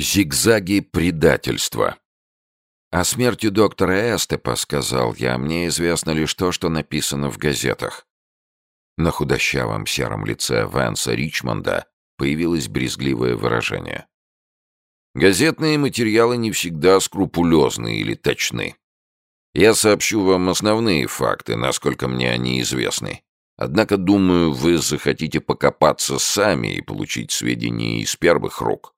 Зигзаги предательства. О смерти доктора Эстепа, сказал я, мне известно лишь то, что написано в газетах. На худощавом сером лице Ванса Ричмонда появилось брезгливое выражение. Газетные материалы не всегда скрупулезны или точны. Я сообщу вам основные факты, насколько мне они известны. Однако, думаю, вы захотите покопаться сами и получить сведения из первых рук.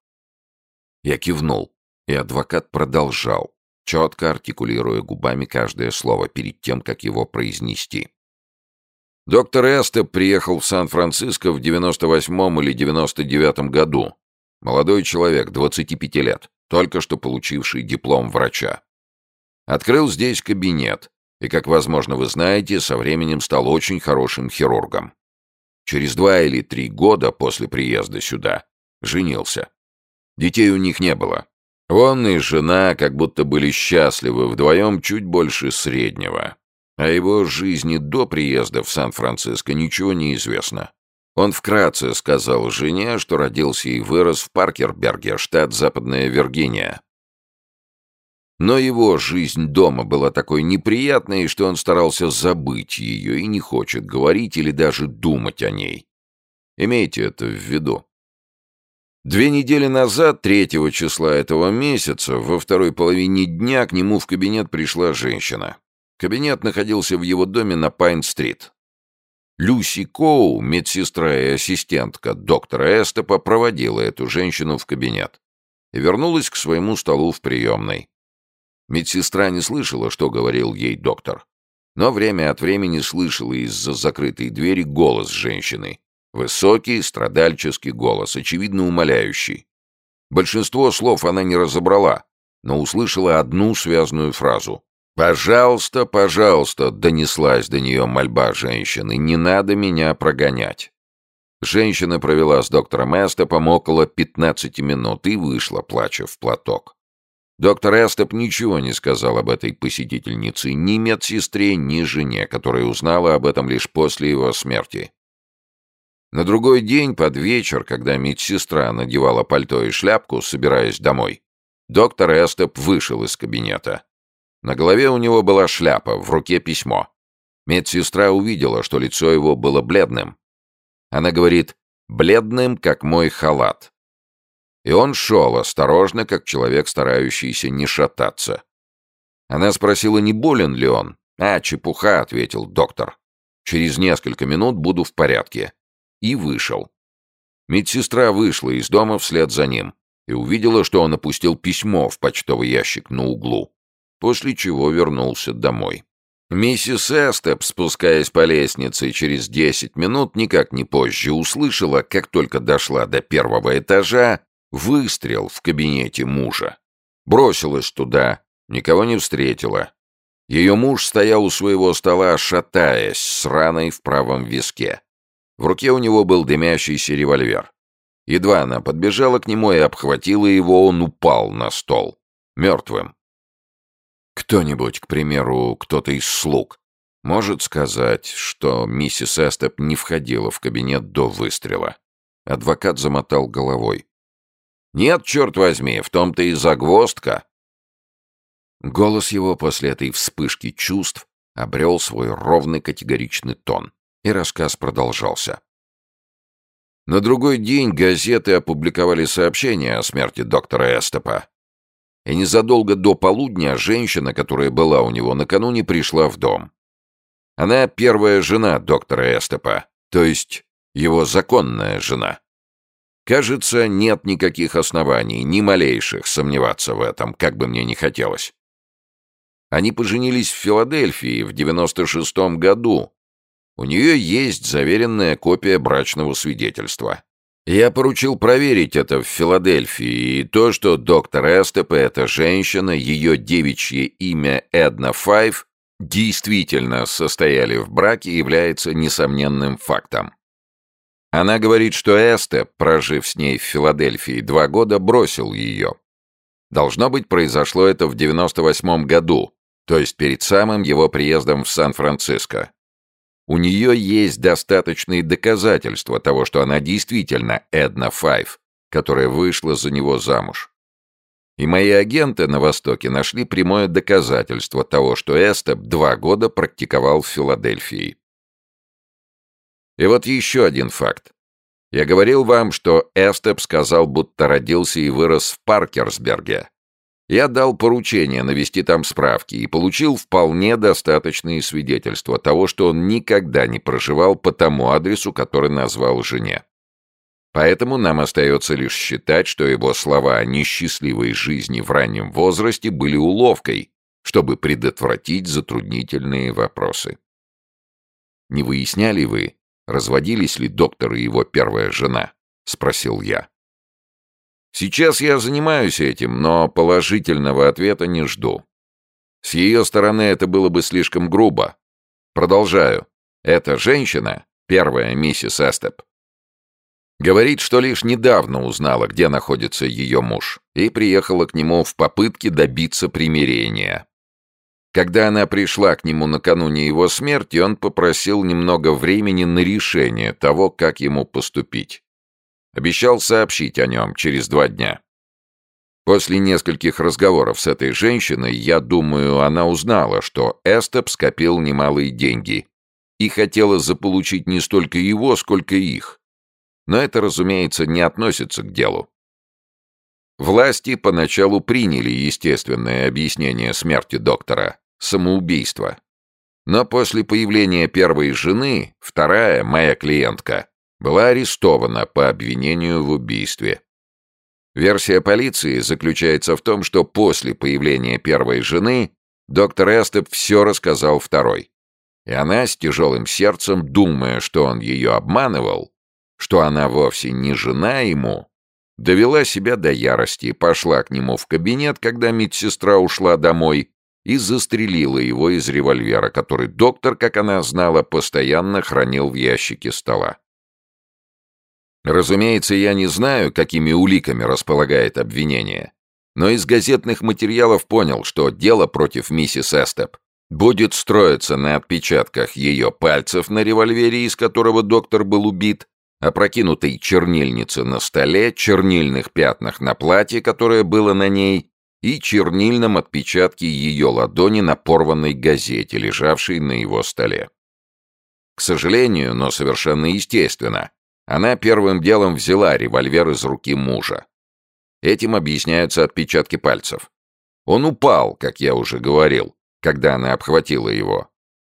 Я кивнул, и адвокат продолжал, четко артикулируя губами каждое слово перед тем, как его произнести. Доктор Эстеп приехал в Сан-Франциско в 98 или 99 году. Молодой человек, 25 лет, только что получивший диплом врача. Открыл здесь кабинет, и, как, возможно, вы знаете, со временем стал очень хорошим хирургом. Через два или три года после приезда сюда женился. Детей у них не было. Он и жена как будто были счастливы вдвоем чуть больше среднего. О его жизни до приезда в Сан-Франциско ничего не известно. Он вкратце сказал жене, что родился и вырос в Паркерберге, штат Западная Виргиния. Но его жизнь дома была такой неприятной, что он старался забыть ее и не хочет говорить или даже думать о ней. Имейте это в виду. Две недели назад, третьего числа этого месяца, во второй половине дня к нему в кабинет пришла женщина. Кабинет находился в его доме на Пайн-стрит. Люси Коу, медсестра и ассистентка доктора Эстепа, проводила эту женщину в кабинет и вернулась к своему столу в приемной. Медсестра не слышала, что говорил ей доктор, но время от времени слышала из-за закрытой двери голос женщины, Высокий, страдальческий голос, очевидно умоляющий. Большинство слов она не разобрала, но услышала одну связную фразу. «Пожалуйста, пожалуйста», — донеслась до нее мольба женщины, — «не надо меня прогонять». Женщина провела с доктором Эстепом около 15 минут и вышла, плача в платок. Доктор Эстеп ничего не сказал об этой посетительнице ни медсестре, ни жене, которая узнала об этом лишь после его смерти. На другой день, под вечер, когда медсестра надевала пальто и шляпку, собираясь домой, доктор Эстеп вышел из кабинета. На голове у него была шляпа, в руке письмо. Медсестра увидела, что лицо его было бледным. Она говорит «бледным, как мой халат». И он шел осторожно, как человек, старающийся не шататься. Она спросила, не болен ли он. «А, чепуха», — ответил доктор. «Через несколько минут буду в порядке» и вышел. Медсестра вышла из дома вслед за ним и увидела, что он опустил письмо в почтовый ящик на углу, после чего вернулся домой. Миссис Эстеп, спускаясь по лестнице через десять минут, никак не позже услышала, как только дошла до первого этажа, выстрел в кабинете мужа. Бросилась туда, никого не встретила. Ее муж стоял у своего стола, шатаясь, с раной в правом виске. В руке у него был дымящийся револьвер. Едва она подбежала к нему и обхватила его, он упал на стол. Мертвым. Кто-нибудь, к примеру, кто-то из слуг, может сказать, что миссис Эстеп не входила в кабинет до выстрела. Адвокат замотал головой. «Нет, черт возьми, в том-то и загвоздка». Голос его после этой вспышки чувств обрел свой ровный категоричный тон. И рассказ продолжался. На другой день газеты опубликовали сообщение о смерти доктора Эстепа. И незадолго до полудня женщина, которая была у него накануне, пришла в дом. Она первая жена доктора Эстепа, то есть его законная жена. Кажется, нет никаких оснований, ни малейших, сомневаться в этом, как бы мне ни хотелось. Они поженились в Филадельфии в 96-м году, у нее есть заверенная копия брачного свидетельства. Я поручил проверить это в Филадельфии, и то, что доктор Эстеп эта женщина, ее девичье имя Эдна Файв, действительно состояли в браке, является несомненным фактом. Она говорит, что Эстеп, прожив с ней в Филадельфии два года, бросил ее. Должно быть, произошло это в 98 году, то есть перед самым его приездом в Сан-Франциско. У нее есть достаточные доказательства того, что она действительно Эдна Файв, которая вышла за него замуж. И мои агенты на Востоке нашли прямое доказательство того, что Эстеп два года практиковал в Филадельфии. И вот еще один факт. Я говорил вам, что Эстеп сказал, будто родился и вырос в Паркерсберге. Я дал поручение навести там справки и получил вполне достаточные свидетельства того, что он никогда не проживал по тому адресу, который назвал жене. Поэтому нам остается лишь считать, что его слова о несчастливой жизни в раннем возрасте были уловкой, чтобы предотвратить затруднительные вопросы. «Не выясняли вы, разводились ли доктор и его первая жена?» — спросил я. «Сейчас я занимаюсь этим, но положительного ответа не жду. С ее стороны это было бы слишком грубо. Продолжаю. Эта женщина, первая миссис Эстеп, Говорит, что лишь недавно узнала, где находится ее муж, и приехала к нему в попытке добиться примирения. Когда она пришла к нему накануне его смерти, он попросил немного времени на решение того, как ему поступить. Обещал сообщить о нем через два дня. После нескольких разговоров с этой женщиной, я думаю, она узнала, что Эстеп скопил немалые деньги и хотела заполучить не столько его, сколько их. Но это, разумеется, не относится к делу. Власти поначалу приняли естественное объяснение смерти доктора – самоубийство. Но после появления первой жены, вторая, моя клиентка, была арестована по обвинению в убийстве. Версия полиции заключается в том, что после появления первой жены доктор Эстеп все рассказал второй. И она с тяжелым сердцем, думая, что он ее обманывал, что она вовсе не жена ему, довела себя до ярости, пошла к нему в кабинет, когда медсестра ушла домой, и застрелила его из револьвера, который доктор, как она знала, постоянно хранил в ящике стола. Разумеется, я не знаю, какими уликами располагает обвинение, но из газетных материалов понял, что дело против миссис Эстеп будет строиться на отпечатках ее пальцев на револьвере, из которого доктор был убит, опрокинутой чернильнице на столе, чернильных пятнах на платье, которое было на ней, и чернильном отпечатке ее ладони на порванной газете, лежавшей на его столе. К сожалению, но совершенно естественно, она первым делом взяла револьвер из руки мужа. Этим объясняются отпечатки пальцев. Он упал, как я уже говорил, когда она обхватила его.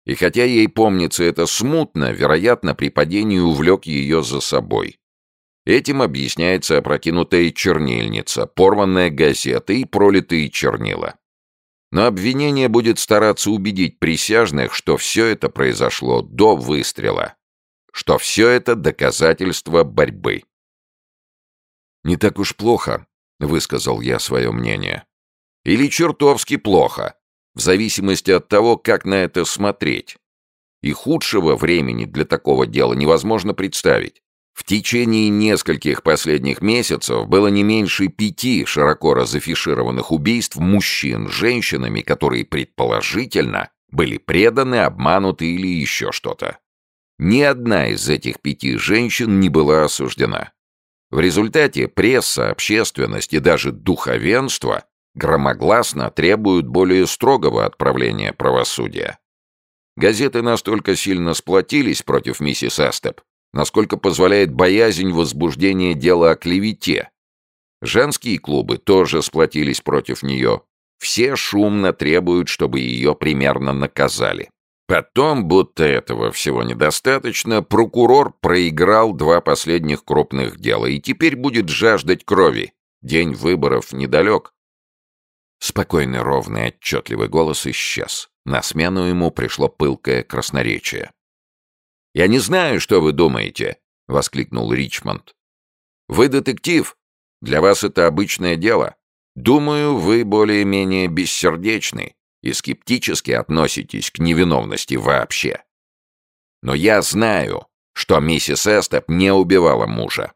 И хотя ей помнится это смутно, вероятно, при падении увлек ее за собой. Этим объясняется опрокинутая чернильница, порванная газета и пролитые чернила. Но обвинение будет стараться убедить присяжных, что все это произошло до выстрела, что все это доказательство борьбы. «Не так уж плохо», — высказал я свое мнение. «Или чертовски плохо», в зависимости от того, как на это смотреть. И худшего времени для такого дела невозможно представить. В течение нескольких последних месяцев было не меньше пяти широко разафишированных убийств мужчин женщинами, которые предположительно были преданы, обмануты или еще что-то. Ни одна из этих пяти женщин не была осуждена. В результате пресса, общественность и даже духовенство громогласно требуют более строгого отправления правосудия. Газеты настолько сильно сплотились против миссис Астеп, насколько позволяет боязнь возбуждения дела о клевете. Женские клубы тоже сплотились против нее. Все шумно требуют, чтобы ее примерно наказали. Потом, будто этого всего недостаточно, прокурор проиграл два последних крупных дела и теперь будет жаждать крови. День выборов недалек. Спокойный, ровный, отчетливый голос исчез. На смену ему пришло пылкое красноречие. «Я не знаю, что вы думаете», — воскликнул Ричмонд. «Вы детектив. Для вас это обычное дело. Думаю, вы более-менее бессердечны и скептически относитесь к невиновности вообще. Но я знаю, что миссис Эстеп не убивала мужа.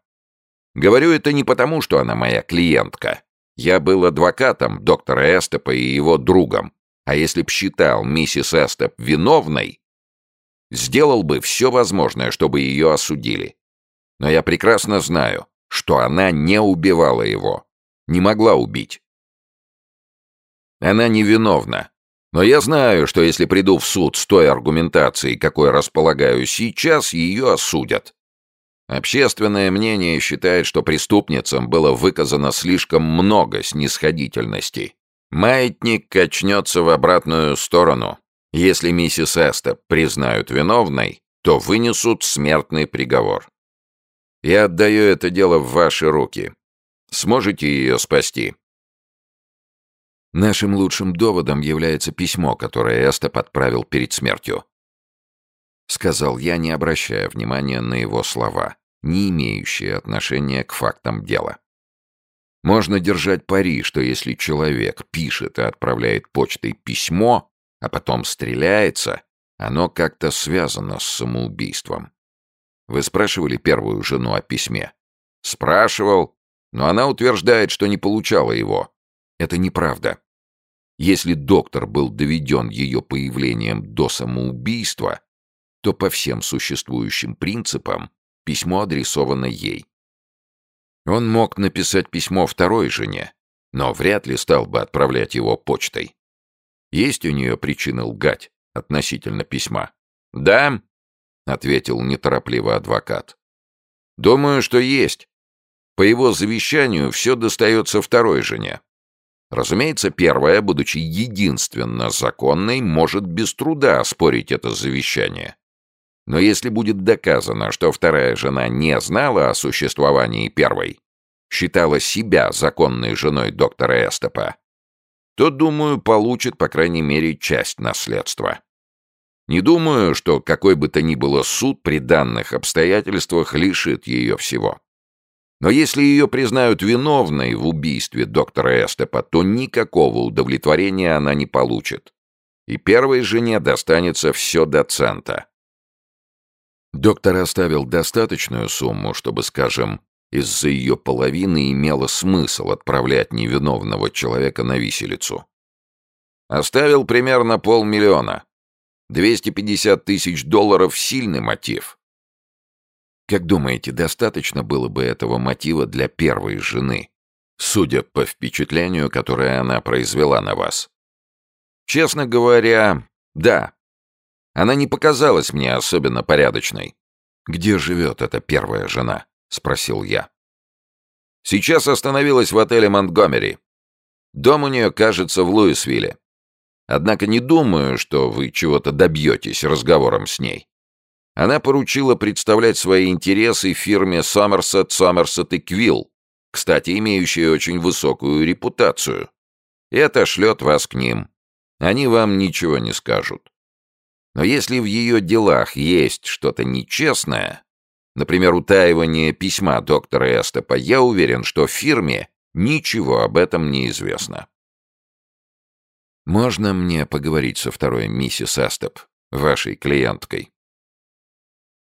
Говорю это не потому, что она моя клиентка. Я был адвокатом доктора Эстепа и его другом, а если б считал миссис Эстеп виновной, сделал бы все возможное, чтобы ее осудили. Но я прекрасно знаю, что она не убивала его, не могла убить. Она невиновна. Но я знаю, что если приду в суд с той аргументацией, какой располагаю сейчас, ее осудят. Общественное мнение считает, что преступницам было выказано слишком много снисходительности. Маятник качнется в обратную сторону. Если миссис Эста признают виновной, то вынесут смертный приговор. Я отдаю это дело в ваши руки. Сможете ее спасти?» Нашим лучшим доводом является письмо, которое Эста подправил перед смертью. Сказал я, не обращая внимания на его слова, не имеющие отношения к фактам дела. Можно держать пари, что если человек пишет и отправляет почтой письмо, а потом стреляется, оно как-то связано с самоубийством. Вы спрашивали первую жену о письме? Спрашивал, но она утверждает, что не получала его. Это неправда. Если доктор был доведен ее появлением до самоубийства, то по всем существующим принципам письмо адресовано ей. Он мог написать письмо второй жене, но вряд ли стал бы отправлять его почтой. Есть у нее причины лгать относительно письма? Да, ответил неторопливо адвокат. Думаю, что есть. По его завещанию все достается второй жене. Разумеется, первая, будучи единственно законной, может без труда оспорить это завещание. Но если будет доказано, что вторая жена не знала о существовании первой, считала себя законной женой доктора Эстепа, то, думаю, получит, по крайней мере, часть наследства. Не думаю, что какой бы то ни было суд при данных обстоятельствах лишит ее всего. Но если ее признают виновной в убийстве доктора Эстепа, то никакого удовлетворения она не получит. И первой жене достанется все до цента. Доктор оставил достаточную сумму, чтобы, скажем, из-за ее половины имело смысл отправлять невиновного человека на виселицу. Оставил примерно полмиллиона. 250 тысяч долларов — сильный мотив. Как думаете, достаточно было бы этого мотива для первой жены, судя по впечатлению, которое она произвела на вас? Честно говоря, да. Она не показалась мне особенно порядочной. Где живет эта первая жена? Спросил я. Сейчас остановилась в отеле Монтгомери. Дом у нее, кажется, в Луисвилле. Однако не думаю, что вы чего-то добьетесь разговором с ней. Она поручила представлять свои интересы фирме Сомерсет, Сомерсет и Квилл, кстати, имеющей очень высокую репутацию. Это шлет вас к ним. Они вам ничего не скажут. Но если в ее делах есть что-то нечестное, например, утаивание письма доктора Эстепа, я уверен, что фирме ничего об этом не известно. «Можно мне поговорить со второй миссис Астеп, вашей клиенткой?»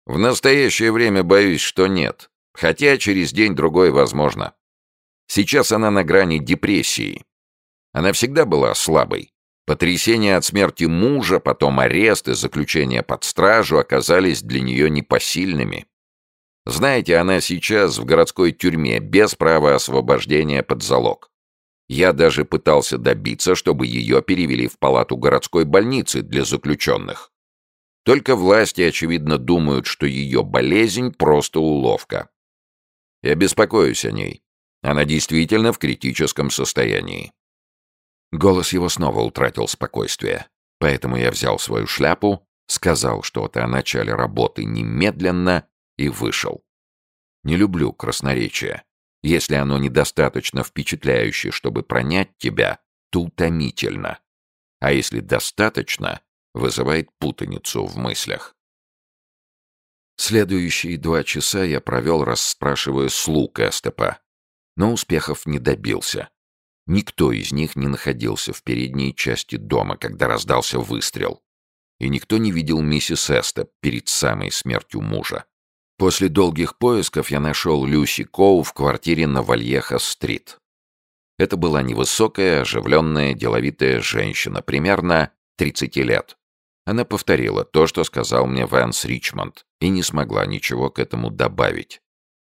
«В настоящее время боюсь, что нет, хотя через день-другой возможно. Сейчас она на грани депрессии. Она всегда была слабой. Потрясение от смерти мужа, потом арест и заключение под стражу оказались для нее непосильными. Знаете, она сейчас в городской тюрьме без права освобождения под залог. Я даже пытался добиться, чтобы ее перевели в палату городской больницы для заключенных. Только власти, очевидно, думают, что ее болезнь — просто уловка. Я беспокоюсь о ней. Она действительно в критическом состоянии. Голос его снова утратил спокойствие. Поэтому я взял свою шляпу, сказал что-то о начале работы немедленно и вышел. Не люблю красноречия. Если оно недостаточно впечатляющее, чтобы пронять тебя, то утомительно. А если достаточно, вызывает путаницу в мыслях. Следующие два часа я провел, расспрашивая слуг Эстепа, но успехов не добился. Никто из них не находился в передней части дома, когда раздался выстрел. И никто не видел миссис Эстеп перед самой смертью мужа. После долгих поисков я нашел Люси Коу в квартире на Вальеха-стрит. Это была невысокая, оживленная, деловитая женщина, примерно 30 лет. Она повторила то, что сказал мне Вэнс Ричмонд, и не смогла ничего к этому добавить.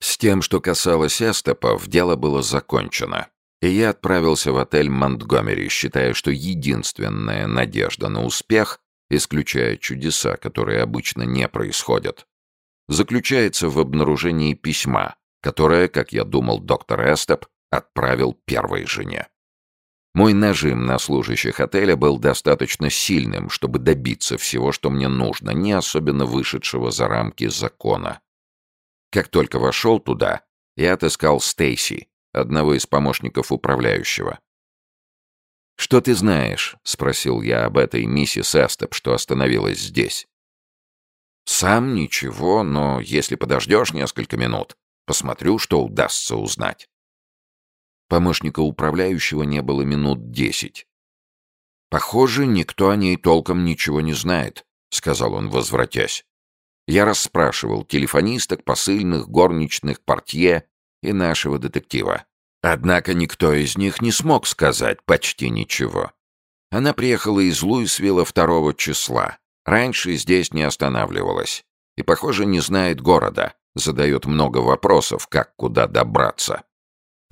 С тем, что касалось Эстепов, дело было закончено. И я отправился в отель Монтгомери, считая, что единственная надежда на успех, исключая чудеса, которые обычно не происходят, заключается в обнаружении письма, которое, как я думал, доктор Эстеп отправил первой жене. Мой нажим на служащих отеля был достаточно сильным, чтобы добиться всего, что мне нужно, не особенно вышедшего за рамки закона. Как только вошел туда, я отыскал Стейси, одного из помощников управляющего. «Что ты знаешь?» — спросил я об этой миссис Эстеп, что остановилась здесь. «Сам ничего, но если подождешь несколько минут, посмотрю, что удастся узнать». Помощника управляющего не было минут десять. «Похоже, никто о ней толком ничего не знает», — сказал он, возвратясь. Я расспрашивал телефонисток, посыльных, горничных, портье и нашего детектива. Однако никто из них не смог сказать почти ничего. Она приехала из Луисвилла второго числа. Раньше здесь не останавливалась. И, похоже, не знает города. Задает много вопросов, как куда добраться.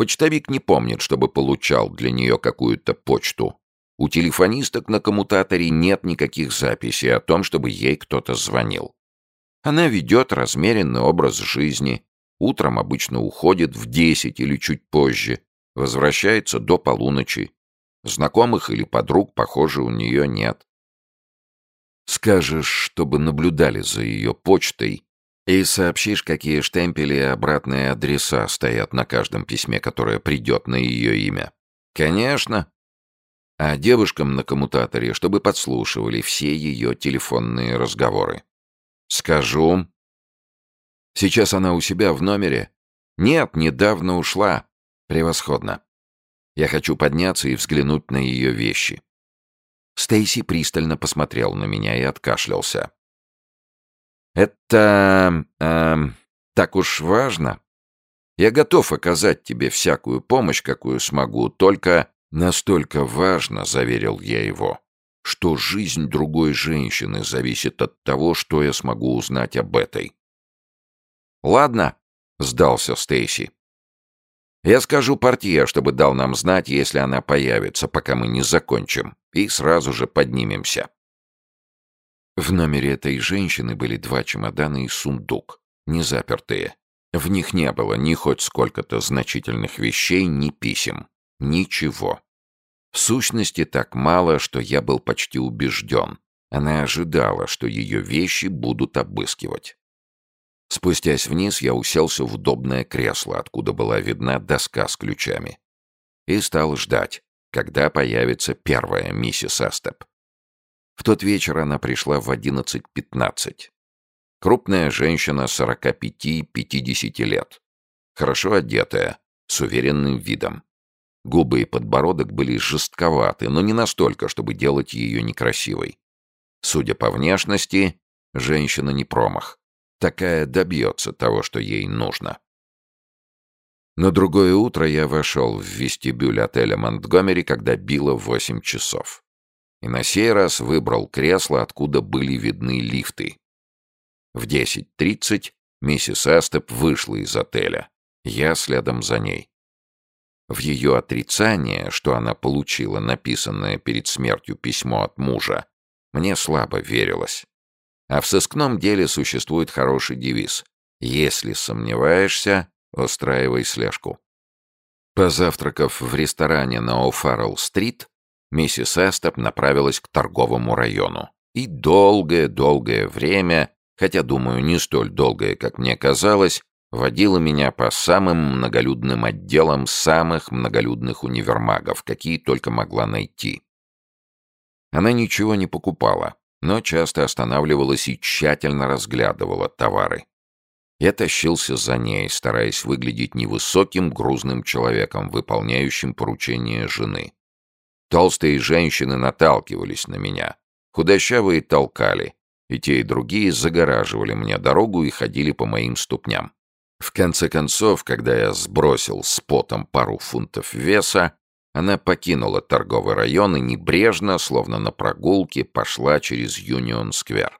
Почтовик не помнит, чтобы получал для нее какую-то почту. У телефонисток на коммутаторе нет никаких записей о том, чтобы ей кто-то звонил. Она ведет размеренный образ жизни, утром обычно уходит в 10 или чуть позже, возвращается до полуночи. Знакомых или подруг, похоже, у нее нет. Скажешь, чтобы наблюдали за ее почтой и сообщишь, какие штемпели и обратные адреса стоят на каждом письме, которое придет на ее имя. Конечно. А девушкам на коммутаторе, чтобы подслушивали все ее телефонные разговоры. Скажу. Сейчас она у себя в номере? Нет, недавно ушла. Превосходно. Я хочу подняться и взглянуть на ее вещи. Стейси пристально посмотрел на меня и откашлялся. Это... Э, так уж важно. Я готов оказать тебе всякую помощь, какую смогу, только настолько важно, заверил я его, что жизнь другой женщины зависит от того, что я смогу узнать об этой. Ладно, сдался Стейси. Я скажу портье, чтобы дал нам знать, если она появится, пока мы не закончим, и сразу же поднимемся. В номере этой женщины были два чемодана и сундук, не запертые. В них не было ни хоть сколько-то значительных вещей, ни писем. Ничего. В сущности, так мало, что я был почти убежден. Она ожидала, что ее вещи будут обыскивать. Спустясь вниз, я уселся в удобное кресло, откуда была видна доска с ключами. И стал ждать, когда появится первая миссис Астеп. В тот вечер она пришла в 11.15. Крупная женщина 45-50 лет. Хорошо одетая, с уверенным видом. Губы и подбородок были жестковаты, но не настолько, чтобы делать ее некрасивой. Судя по внешности, женщина не промах. Такая добьется того, что ей нужно. На другое утро я вошел в вестибюль отеля Монтгомери, когда било восемь часов и на сей раз выбрал кресло, откуда были видны лифты. В 10.30 миссис Астеп вышла из отеля. Я следом за ней. В ее отрицание, что она получила написанное перед смертью письмо от мужа, мне слабо верилось. А в сыскном деле существует хороший девиз. Если сомневаешься, устраивай слежку. Позавтракав в ресторане на О'Фаррелл-стрит, миссис Эстоп направилась к торговому району. И долгое-долгое время, хотя, думаю, не столь долгое, как мне казалось, водила меня по самым многолюдным отделам самых многолюдных универмагов, какие только могла найти. Она ничего не покупала, но часто останавливалась и тщательно разглядывала товары. Я тащился за ней, стараясь выглядеть невысоким грузным человеком, выполняющим поручения жены. Толстые женщины наталкивались на меня. Худощавые толкали. И те, и другие загораживали мне дорогу и ходили по моим ступням. В конце концов, когда я сбросил с потом пару фунтов веса, она покинула торговый район и небрежно, словно на прогулке, пошла через Юнион-сквер.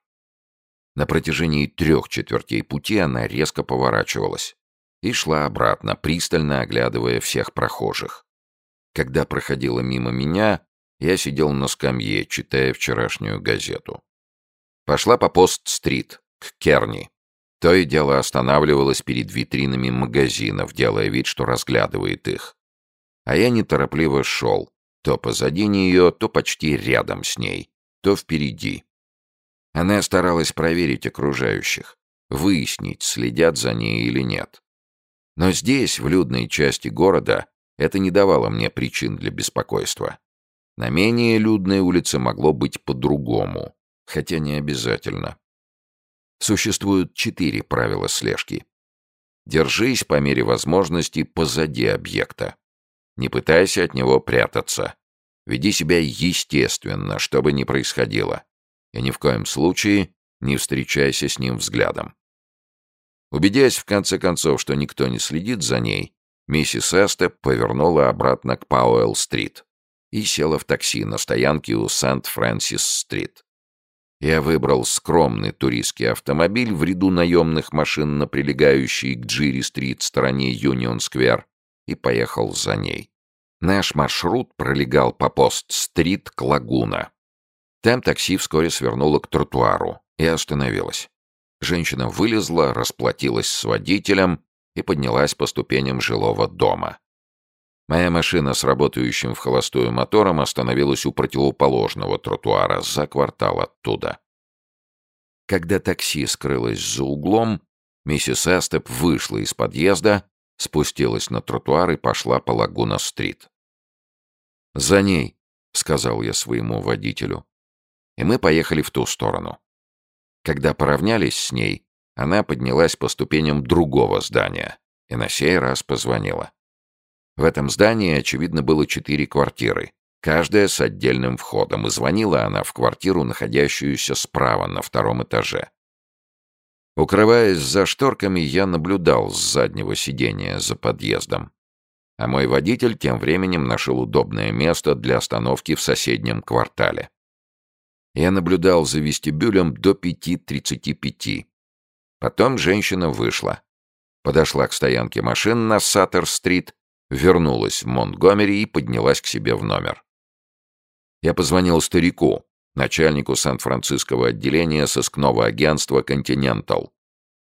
На протяжении трех четвертей пути она резко поворачивалась и шла обратно, пристально оглядывая всех прохожих. Когда проходила мимо меня, я сидел на скамье, читая вчерашнюю газету. Пошла по Пост-стрит, к Керни. То и дело останавливалась перед витринами магазинов, делая вид, что разглядывает их. А я неторопливо шел, то позади нее, то почти рядом с ней, то впереди. Она старалась проверить окружающих, выяснить, следят за ней или нет. Но здесь, в людной части города, это не давало мне причин для беспокойства. На менее людной улице могло быть по-другому, хотя не обязательно. Существуют четыре правила слежки. Держись по мере возможности позади объекта. Не пытайся от него прятаться. Веди себя естественно, что бы ни происходило. И ни в коем случае не встречайся с ним взглядом. Убедясь в конце концов, что никто не следит за ней, миссис Эстеп повернула обратно к Пауэлл-стрит и села в такси на стоянке у Сент-Фрэнсис-стрит. Я выбрал скромный туристский автомобиль в ряду наемных машин на прилегающей к Джири-стрит стороне Юнион-сквер и поехал за ней. Наш маршрут пролегал по Пост-стрит к Лагуна. Там такси вскоре свернуло к тротуару и остановилось. Женщина вылезла, расплатилась с водителем и поднялась по ступеням жилого дома. Моя машина с работающим в холостую мотором остановилась у противоположного тротуара, за квартал оттуда. Когда такси скрылось за углом, миссис Эстеп вышла из подъезда, спустилась на тротуар и пошла по Лагуна-стрит. «За ней», — сказал я своему водителю. И мы поехали в ту сторону. Когда поравнялись с ней, она поднялась по ступеням другого здания и на сей раз позвонила. В этом здании, очевидно, было четыре квартиры, каждая с отдельным входом, и звонила она в квартиру, находящуюся справа на втором этаже. Укрываясь за шторками, я наблюдал с заднего сидения за подъездом. А мой водитель тем временем нашел удобное место для остановки в соседнем квартале. Я наблюдал за вестибюлем до 5.35. Потом женщина вышла. Подошла к стоянке машин на Саттер-стрит вернулась в Монтгомери и поднялась к себе в номер. Я позвонил старику, начальнику Сан-Франциского отделения сыскного агентства «Континентал»,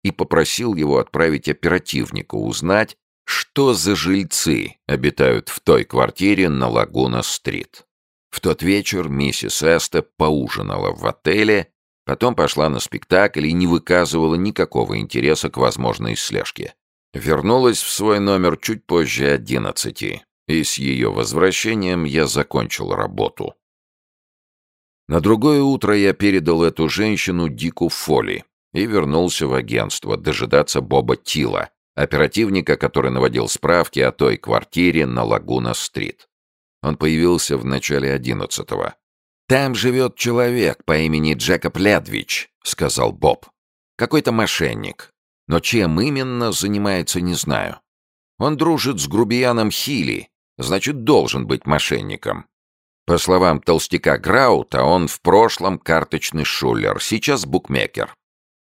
и попросил его отправить оперативника узнать, что за жильцы обитают в той квартире на Лагуна-стрит. В тот вечер миссис Эста поужинала в отеле, потом пошла на спектакль и не выказывала никакого интереса к возможной слежке. Вернулась в свой номер чуть позже одиннадцати, и с ее возвращением я закончил работу. На другое утро я передал эту женщину Дику Фоли и вернулся в агентство дожидаться Боба Тила, оперативника, который наводил справки о той квартире на Лагуна-стрит. Он появился в начале одиннадцатого. «Там живет человек по имени Джекоб Ледвич», — сказал Боб. «Какой-то мошенник. Но чем именно занимается, не знаю. Он дружит с грубияном Хили, значит, должен быть мошенником. По словам толстяка Граута, он в прошлом карточный шулер, сейчас букмекер.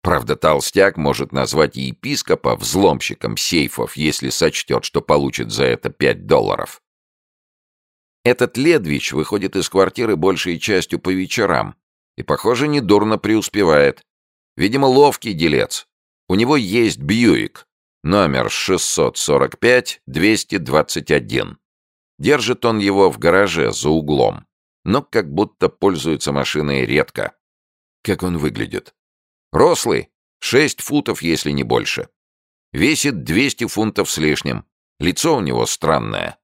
Правда, толстяк может назвать епископа взломщиком сейфов, если сочтет, что получит за это пять долларов. Этот Ледвич выходит из квартиры большей частью по вечерам и, похоже, недурно преуспевает. Видимо, ловкий делец. У него есть Бьюик, номер 645-221. Держит он его в гараже за углом, но как будто пользуется машиной редко. Как он выглядит? Рослый, 6 футов, если не больше. Весит 200 фунтов с лишним. Лицо у него странное.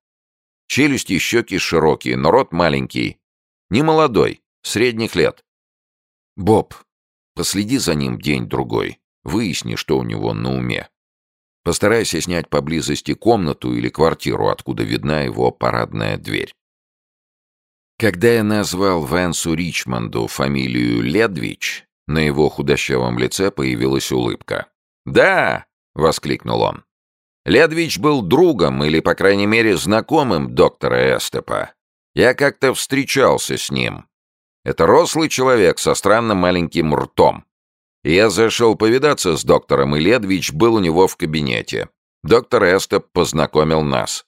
Челюсти и щеки широкие, но рот маленький. Не молодой, средних лет. Боб, последи за ним день-другой. Выясни, что у него на уме. Постарайся снять поблизости комнату или квартиру, откуда видна его парадная дверь. Когда я назвал Венсу Ричмонду фамилию Ледвич, на его худощавом лице появилась улыбка. «Да!» — воскликнул он. «Ледвич был другом или, по крайней мере, знакомым доктора Эстепа. Я как-то встречался с ним. Это рослый человек со странным маленьким ртом. Я зашел повидаться с доктором, и Ледвич был у него в кабинете. Доктор Эстеп познакомил нас.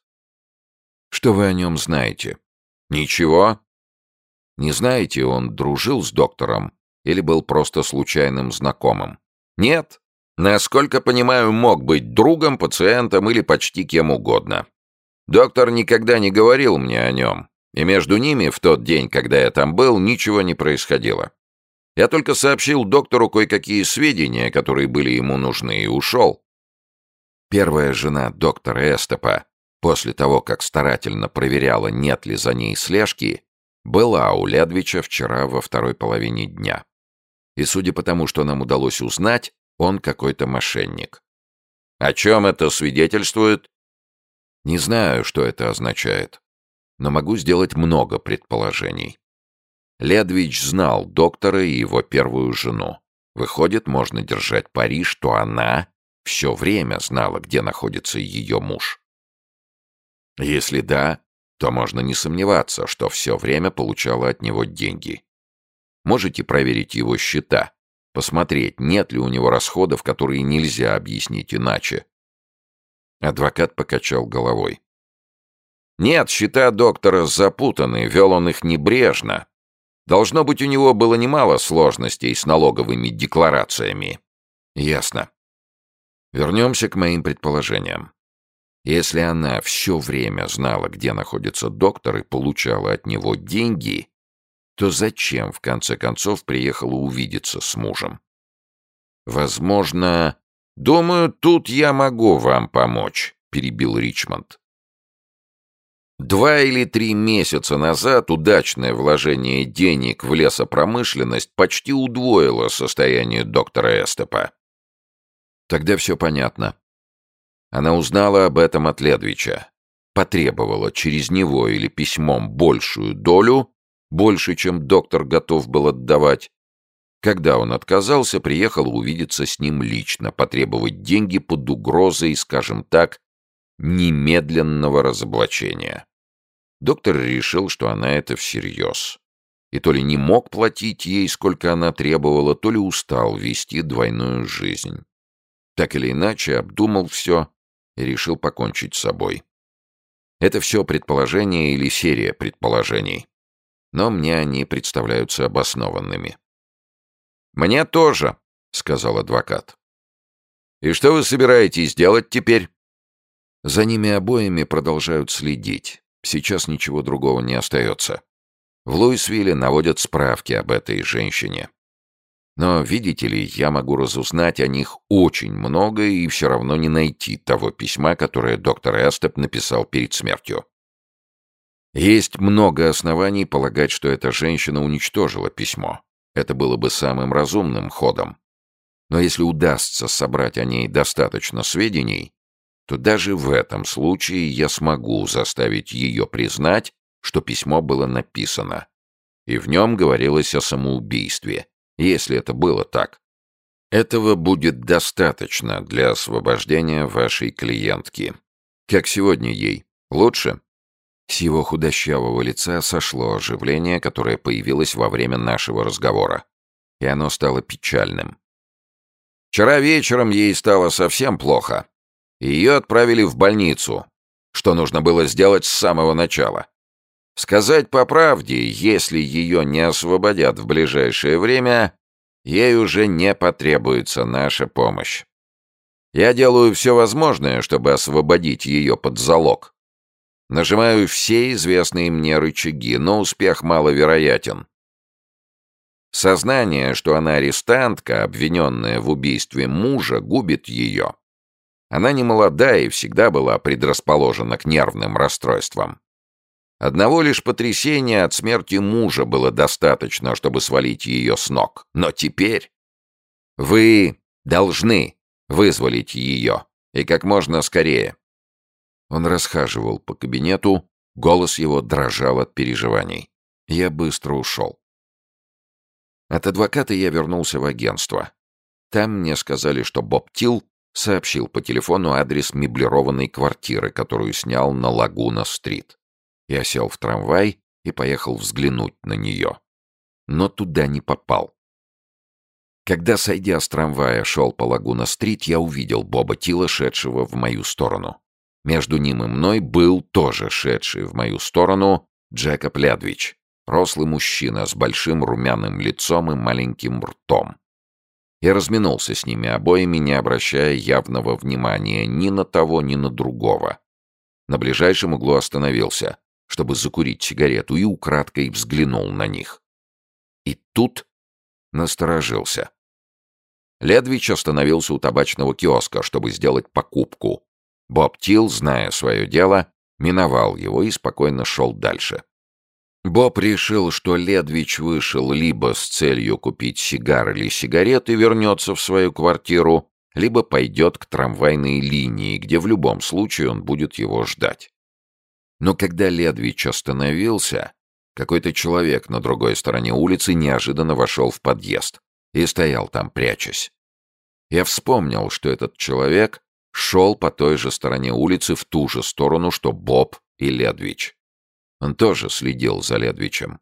Что вы о нем знаете? Ничего. Не знаете, он дружил с доктором или был просто случайным знакомым? Нет. Насколько понимаю, мог быть другом, пациентом или почти кем угодно. Доктор никогда не говорил мне о нем, и между ними в тот день, когда я там был, ничего не происходило. Я только сообщил доктору кое-какие сведения, которые были ему нужны, и ушел. Первая жена доктора Эстепа, после того, как старательно проверяла, нет ли за ней слежки, была у Ледвича вчера во второй половине дня. И судя по тому, что нам удалось узнать, он какой-то мошенник. О чем это свидетельствует? Не знаю, что это означает, но могу сделать много предположений. Ледвич знал доктора и его первую жену. Выходит, можно держать пари, что она все время знала, где находится ее муж. Если да, то можно не сомневаться, что все время получала от него деньги. Можете проверить его счета, посмотреть, нет ли у него расходов, которые нельзя объяснить иначе. Адвокат покачал головой. Нет, счета доктора запутаны, вел он их небрежно. Должно быть, у него было немало сложностей с налоговыми декларациями. Ясно. Вернемся к моим предположениям. Если она все время знала, где находится доктор и получала от него деньги, то зачем, в конце концов, приехала увидеться с мужем? Возможно... «Думаю, тут я могу вам помочь», — перебил Ричмонд. Два или три месяца назад удачное вложение денег в лесопромышленность почти удвоило состояние доктора Эстепа. Тогда все понятно. Она узнала об этом от Ледвича, потребовала через него или письмом большую долю, больше, чем доктор готов был отдавать. Когда он отказался, приехала увидеться с ним лично, потребовать деньги под угрозой, скажем так, немедленного разоблачения. Доктор решил, что она это всерьез. И то ли не мог платить ей, сколько она требовала, то ли устал вести двойную жизнь. Так или иначе, обдумал все и решил покончить с собой. Это все предположение или серия предположений. Но мне они представляются обоснованными. «Мне тоже», — сказал адвокат. «И что вы собираетесь делать теперь?» За ними обоими продолжают следить. Сейчас ничего другого не остается. В Луисвилле наводят справки об этой женщине. Но, видите ли, я могу разузнать о них очень много и все равно не найти того письма, которое доктор Эстеп написал перед смертью. Есть много оснований полагать, что эта женщина уничтожила письмо. Это было бы самым разумным ходом. Но если удастся собрать о ней достаточно сведений, то даже в этом случае я смогу заставить ее признать, что письмо было написано. И в нем говорилось о самоубийстве, если это было так. Этого будет достаточно для освобождения вашей клиентки. Как сегодня ей? Лучше? С его худощавого лица сошло оживление, которое появилось во время нашего разговора. И оно стало печальным. Вчера вечером ей стало совсем плохо. Ее отправили в больницу, что нужно было сделать с самого начала. Сказать по правде, если ее не освободят в ближайшее время, ей уже не потребуется наша помощь. Я делаю все возможное, чтобы освободить ее под залог. Нажимаю все известные мне рычаги, но успех маловероятен. Сознание, что она арестантка, обвиненная в убийстве мужа, губит ее. Она не молода и всегда была предрасположена к нервным расстройствам. Одного лишь потрясения от смерти мужа было достаточно, чтобы свалить ее с ног. Но теперь вы должны вызволить ее, и как можно скорее. Он расхаживал по кабинету, голос его дрожал от переживаний. Я быстро ушел. От адвоката я вернулся в агентство. Там мне сказали, что Боб Тилл сообщил по телефону адрес меблированной квартиры, которую снял на Лагуна-стрит. Я сел в трамвай и поехал взглянуть на нее. Но туда не попал. Когда, сойдя с трамвая, шел по Лагуна-стрит, я увидел Боба Тила, шедшего в мою сторону. Между ним и мной был тоже шедший в мою сторону Джекоб Ледвич, рослый мужчина с большим румяным лицом и маленьким ртом. Я разминулся с ними обоими, не обращая явного внимания ни на того, ни на другого. На ближайшем углу остановился, чтобы закурить сигарету, и украдкой взглянул на них. И тут насторожился. Ледвич остановился у табачного киоска, чтобы сделать покупку. Боб Тил, зная свое дело, миновал его и спокойно шел дальше. Боб решил, что Ледвич вышел либо с целью купить сигар или сигареты и вернется в свою квартиру, либо пойдет к трамвайной линии, где в любом случае он будет его ждать. Но когда Ледвич остановился, какой-то человек на другой стороне улицы неожиданно вошел в подъезд и стоял там, прячась. Я вспомнил, что этот человек шел по той же стороне улицы в ту же сторону, что Боб и Ледвич. Он тоже следил за Ледвичем.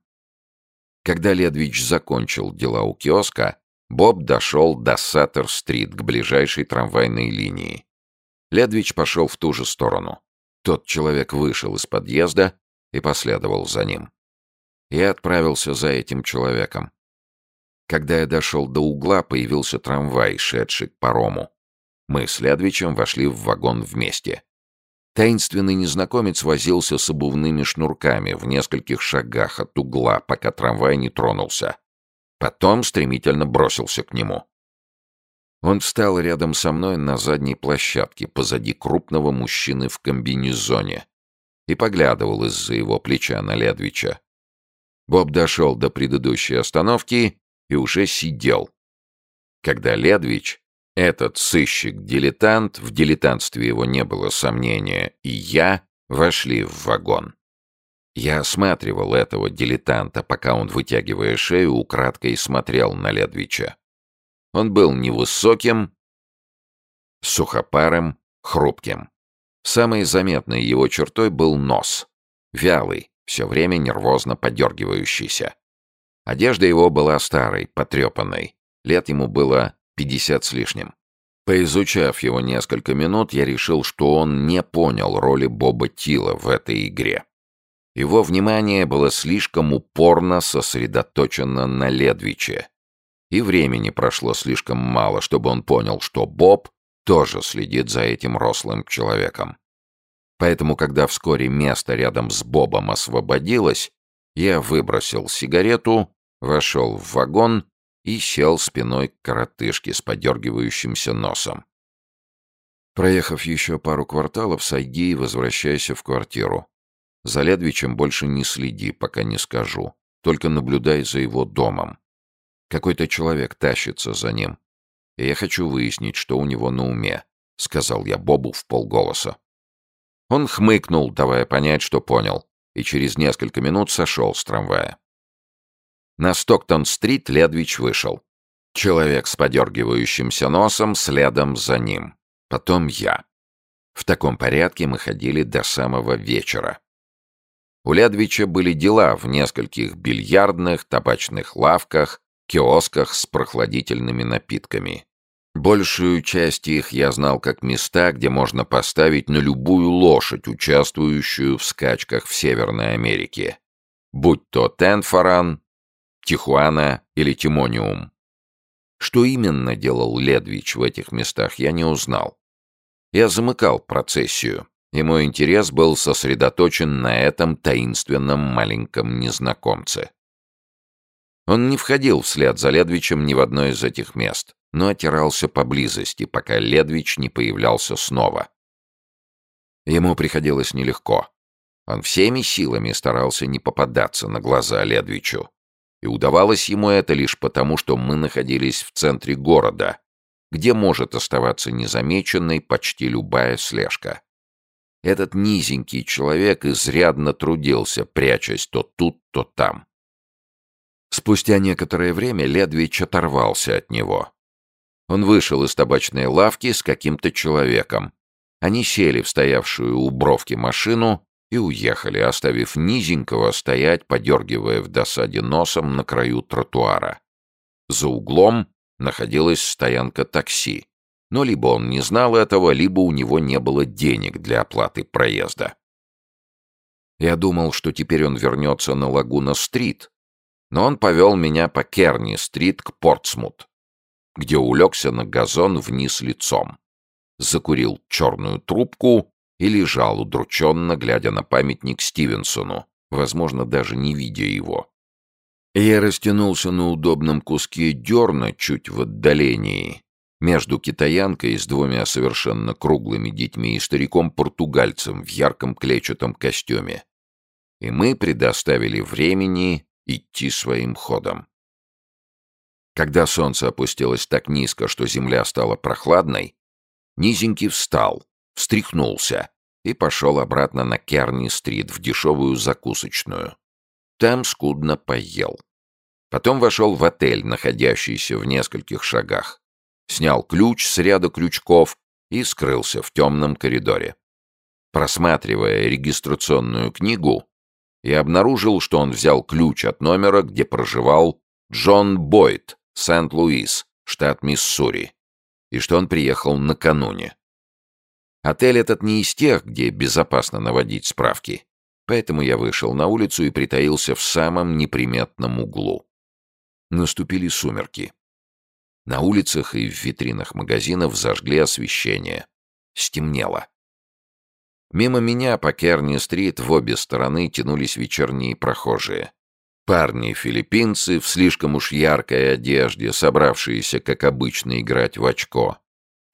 Когда Ледвич закончил дела у киоска, Боб дошел до Саттер-стрит к ближайшей трамвайной линии. Ледвич пошел в ту же сторону. Тот человек вышел из подъезда и последовал за ним. Я отправился за этим человеком. Когда я дошел до угла, появился трамвай, шедший к парому. Мы с Ледвичем вошли в вагон вместе. Таинственный незнакомец возился с обувными шнурками в нескольких шагах от угла, пока трамвай не тронулся. Потом стремительно бросился к нему. Он встал рядом со мной на задней площадке, позади крупного мужчины в комбинезоне, и поглядывал из-за его плеча на Ледвича. Боб дошел до предыдущей остановки и уже сидел. Когда Ледвич, этот сыщик-дилетант, в дилетантстве его не было сомнения, и я вошли в вагон. Я осматривал этого дилетанта, пока он, вытягивая шею, украдкой смотрел на Ледвича. Он был невысоким, сухопарым, хрупким. Самой заметной его чертой был нос. Вялый, все время нервозно подергивающийся. Одежда его была старой, потрепанной. Лет ему было пятьдесят с лишним. Поизучав его несколько минут, я решил, что он не понял роли Боба Тила в этой игре. Его внимание было слишком упорно сосредоточено на Ледвиче. И времени прошло слишком мало, чтобы он понял, что Боб тоже следит за этим рослым человеком. Поэтому, когда вскоре место рядом с Бобом освободилось, я выбросил сигарету вошел в вагон и сел спиной к коротышке с подергивающимся носом. Проехав еще пару кварталов, сойди и возвращайся в квартиру. За Ледвичем больше не следи, пока не скажу. Только наблюдай за его домом. Какой-то человек тащится за ним. И я хочу выяснить, что у него на уме, — сказал я Бобу в полголоса. Он хмыкнул, давая понять, что понял, и через несколько минут сошел с трамвая. На Стоктон-стрит Ледвич вышел. Человек с подергивающимся носом следом за ним. Потом я. В таком порядке мы ходили до самого вечера. У Ледвича были дела в нескольких бильярдных, табачных лавках, киосках с прохладительными напитками. Большую часть их я знал как места, где можно поставить на любую лошадь, участвующую в скачках в Северной Америке. Будь то Тенфоран, Тихуана или Тимониум. Что именно делал Ледвич в этих местах, я не узнал. Я замыкал процессию, и мой интерес был сосредоточен на этом таинственном маленьком незнакомце. Он не входил вслед за Ледвичем ни в одно из этих мест, но отирался поблизости, пока Ледвич не появлялся снова. Ему приходилось нелегко. Он всеми силами старался не попадаться на глаза Ледвичу. И удавалось ему это лишь потому, что мы находились в центре города, где может оставаться незамеченной почти любая слежка. Этот низенький человек изрядно трудился, прячась то тут, то там. Спустя некоторое время Ледвич оторвался от него. Он вышел из табачной лавки с каким-то человеком. Они сели в стоявшую у бровки машину и уехали, оставив низенького стоять, подергивая в досаде носом на краю тротуара. За углом находилась стоянка такси. Но либо он не знал этого, либо у него не было денег для оплаты проезда. Я думал, что теперь он вернется на Лагуна-стрит, но он повел меня по Керни-стрит к Портсмут, где улегся на газон вниз лицом, закурил черную трубку и лежал удрученно, глядя на памятник Стивенсону, возможно, даже не видя его. Я растянулся на удобном куске дерна чуть в отдалении, между китаянкой с двумя совершенно круглыми детьми и стариком-португальцем в ярком клетчатом костюме. И мы предоставили времени идти своим ходом. Когда солнце опустилось так низко, что земля стала прохладной, Низенький встал, встряхнулся и пошел обратно на Керни-стрит в дешевую закусочную. Там скудно поел. Потом вошел в отель, находящийся в нескольких шагах. Снял ключ с ряда крючков и скрылся в темном коридоре. Просматривая регистрационную книгу, я обнаружил, что он взял ключ от номера, где проживал Джон Бойд, Сент-Луис, штат Миссури, и что он приехал накануне. Отель этот не из тех, где безопасно наводить справки, поэтому я вышел на улицу и притаился в самом неприметном углу. Наступили сумерки. На улицах и в витринах магазинов зажгли освещение. Стемнело. Мимо меня по Керни-стрит в обе стороны тянулись вечерние прохожие. Парни-филиппинцы в слишком уж яркой одежде, собравшиеся, как обычно, играть в очко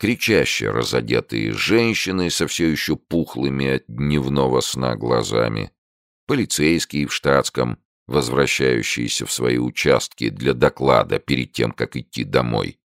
кричащие разодетые женщины со все еще пухлыми от дневного сна глазами, полицейские в штатском, возвращающиеся в свои участки для доклада перед тем, как идти домой,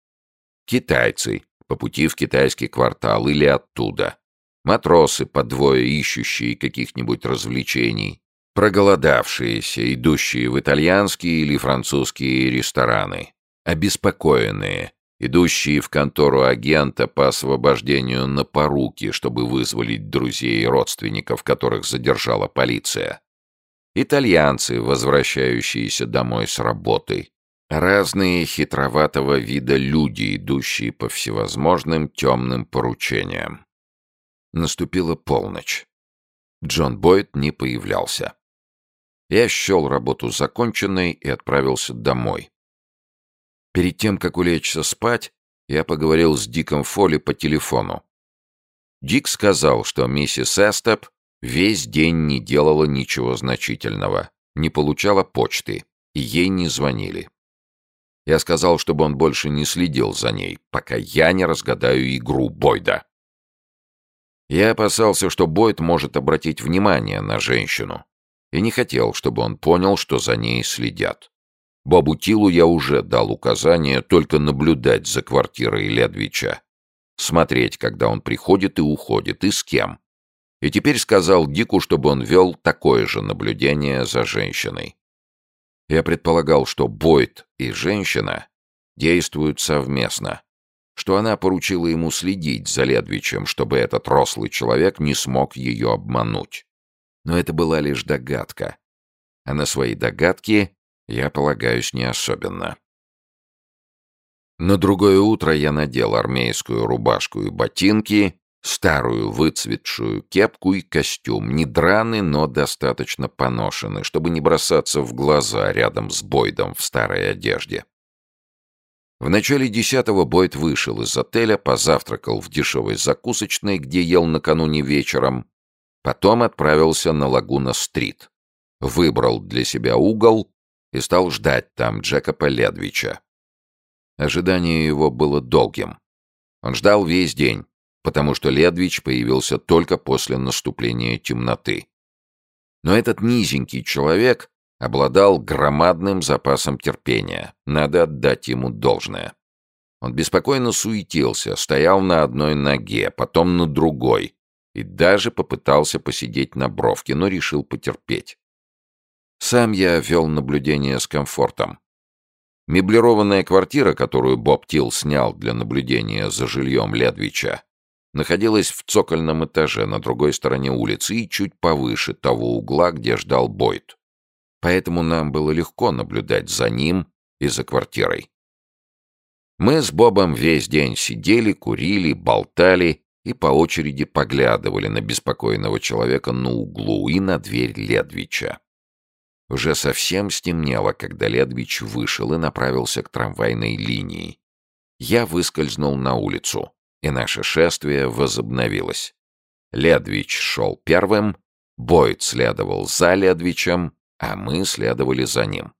китайцы по пути в китайский квартал или оттуда, матросы по двое ищущие каких-нибудь развлечений, проголодавшиеся, идущие в итальянские или французские рестораны, обеспокоенные, идущие в контору агента по освобождению на поруки, чтобы вызволить друзей и родственников, которых задержала полиция. Итальянцы, возвращающиеся домой с работы. Разные хитроватого вида люди, идущие по всевозможным темным поручениям. Наступила полночь. Джон Бойд не появлялся. Я счел работу законченной и отправился домой. Перед тем, как улечься спать, я поговорил с Диком Фоли по телефону. Дик сказал, что миссис Эстеп весь день не делала ничего значительного, не получала почты, и ей не звонили. Я сказал, чтобы он больше не следил за ней, пока я не разгадаю игру Бойда. Я опасался, что Бойд может обратить внимание на женщину, и не хотел, чтобы он понял, что за ней следят. Бобу Тилу я уже дал указание только наблюдать за квартирой Ледвича. Смотреть, когда он приходит и уходит, и с кем. И теперь сказал Дику, чтобы он вел такое же наблюдение за женщиной. Я предполагал, что Бойд и женщина действуют совместно, что она поручила ему следить за Ледвичем, чтобы этот рослый человек не смог ее обмануть. Но это была лишь догадка. А на свои догадки я полагаюсь не особенно. На другое утро я надел армейскую рубашку и ботинки, старую выцветшую кепку и костюм, не драный, но достаточно поношенный, чтобы не бросаться в глаза рядом с Бойдом в старой одежде. В начале десятого Бойд вышел из отеля, позавтракал в дешевой закусочной, где ел накануне вечером, потом отправился на Лагуна-стрит. Выбрал для себя угол и стал ждать там Джекоба Ледвича. Ожидание его было долгим. Он ждал весь день, потому что Ледвич появился только после наступления темноты. Но этот низенький человек обладал громадным запасом терпения, надо отдать ему должное. Он беспокойно суетился, стоял на одной ноге, потом на другой, и даже попытался посидеть на бровке, но решил потерпеть. Сам я вел наблюдение с комфортом. Меблированная квартира, которую Боб Тилл снял для наблюдения за жильем Ледвича, находилась в цокольном этаже на другой стороне улицы и чуть повыше того угла, где ждал Бойд. Поэтому нам было легко наблюдать за ним и за квартирой. Мы с Бобом весь день сидели, курили, болтали и по очереди поглядывали на беспокойного человека на углу и на дверь Ледвича. Уже совсем стемнело, когда Ледвич вышел и направился к трамвайной линии. Я выскользнул на улицу, и наше шествие возобновилось. Ледвич шел первым, Бойд следовал за Ледвичем, а мы следовали за ним.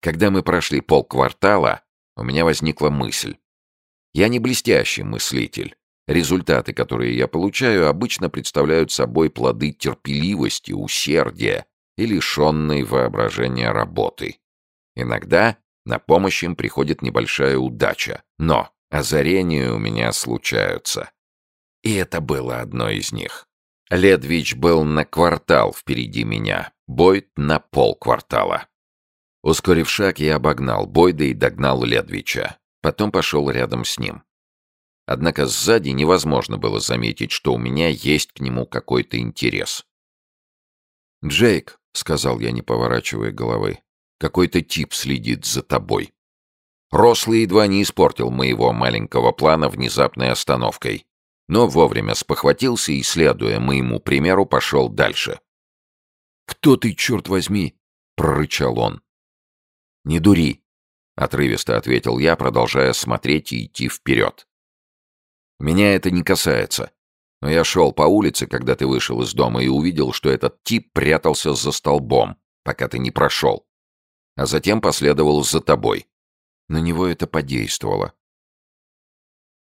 Когда мы прошли полквартала, у меня возникла мысль. Я не блестящий мыслитель. Результаты, которые я получаю, обычно представляют собой плоды терпеливости, усердия и лишенной воображения работы. Иногда на помощь им приходит небольшая удача, но озарения у меня случаются. И это было одно из них. Ледвич был на квартал впереди меня, Бойд на полквартала. Ускорив шаг, я обогнал Бойда и догнал Ледвича. Потом пошел рядом с ним. Однако сзади невозможно было заметить, что у меня есть к нему какой-то интерес. «Джейк», — сказал я, не поворачивая головы, — «какой-то тип следит за тобой». Рослый едва не испортил моего маленького плана внезапной остановкой, но вовремя спохватился и, следуя моему примеру, пошел дальше. «Кто ты, черт возьми?» — прорычал он. «Не дури», — отрывисто ответил я, продолжая смотреть и идти вперед. «Меня это не касается. Но я шел по улице, когда ты вышел из дома, и увидел, что этот тип прятался за столбом, пока ты не прошел. А затем последовал за тобой. На него это подействовало.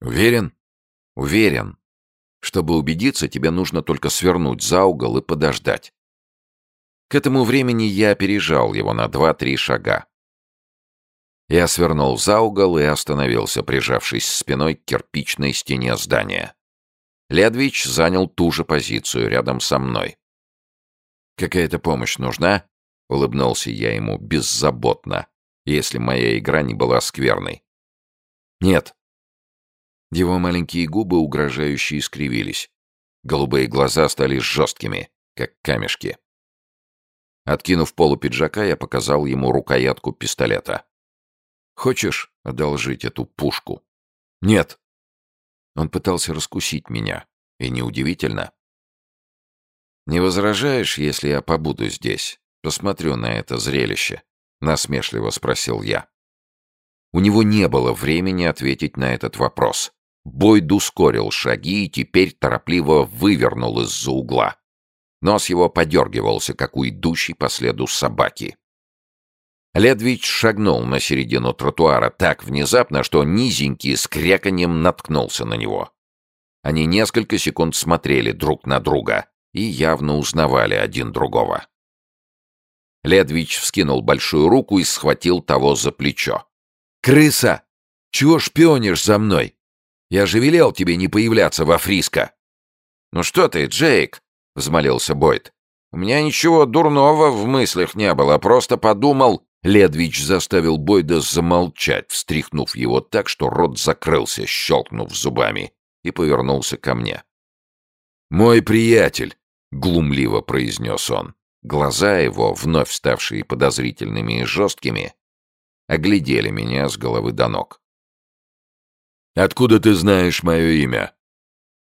Уверен? Уверен. Чтобы убедиться, тебе нужно только свернуть за угол и подождать. К этому времени я опережал его на два-три шага. Я свернул за угол и остановился, прижавшись спиной к кирпичной стене здания. Ледвич занял ту же позицию рядом со мной. «Какая-то помощь нужна?» — улыбнулся я ему беззаботно, если моя игра не была скверной. «Нет». Его маленькие губы угрожающе искривились. Голубые глаза стали жесткими, как камешки. Откинув полу пиджака, я показал ему рукоятку пистолета. Хочешь одолжить эту пушку? Нет. Он пытался раскусить меня. И неудивительно. Не возражаешь, если я побуду здесь? Посмотрю на это зрелище. Насмешливо спросил я. У него не было времени ответить на этот вопрос. Бойд ускорил шаги и теперь торопливо вывернул из-за угла. Нос его подергивался, как у идущей по следу собаки. Ледвич шагнул на середину тротуара так внезапно, что низенький с кряканьем наткнулся на него. Они несколько секунд смотрели друг на друга и явно узнавали один другого. Ледвич вскинул большую руку и схватил того за плечо. «Крыса! Чего шпионишь за мной? Я же велел тебе не появляться во Фриско!» «Ну что ты, Джейк?» — взмолился Бойд. «У меня ничего дурного в мыслях не было, просто подумал...» Ледвич заставил Бойда замолчать, встряхнув его так, что рот закрылся, щелкнув зубами, и повернулся ко мне. «Мой приятель», — глумливо произнес он. Глаза его, вновь ставшие подозрительными и жесткими, оглядели меня с головы до ног. «Откуда ты знаешь мое имя?»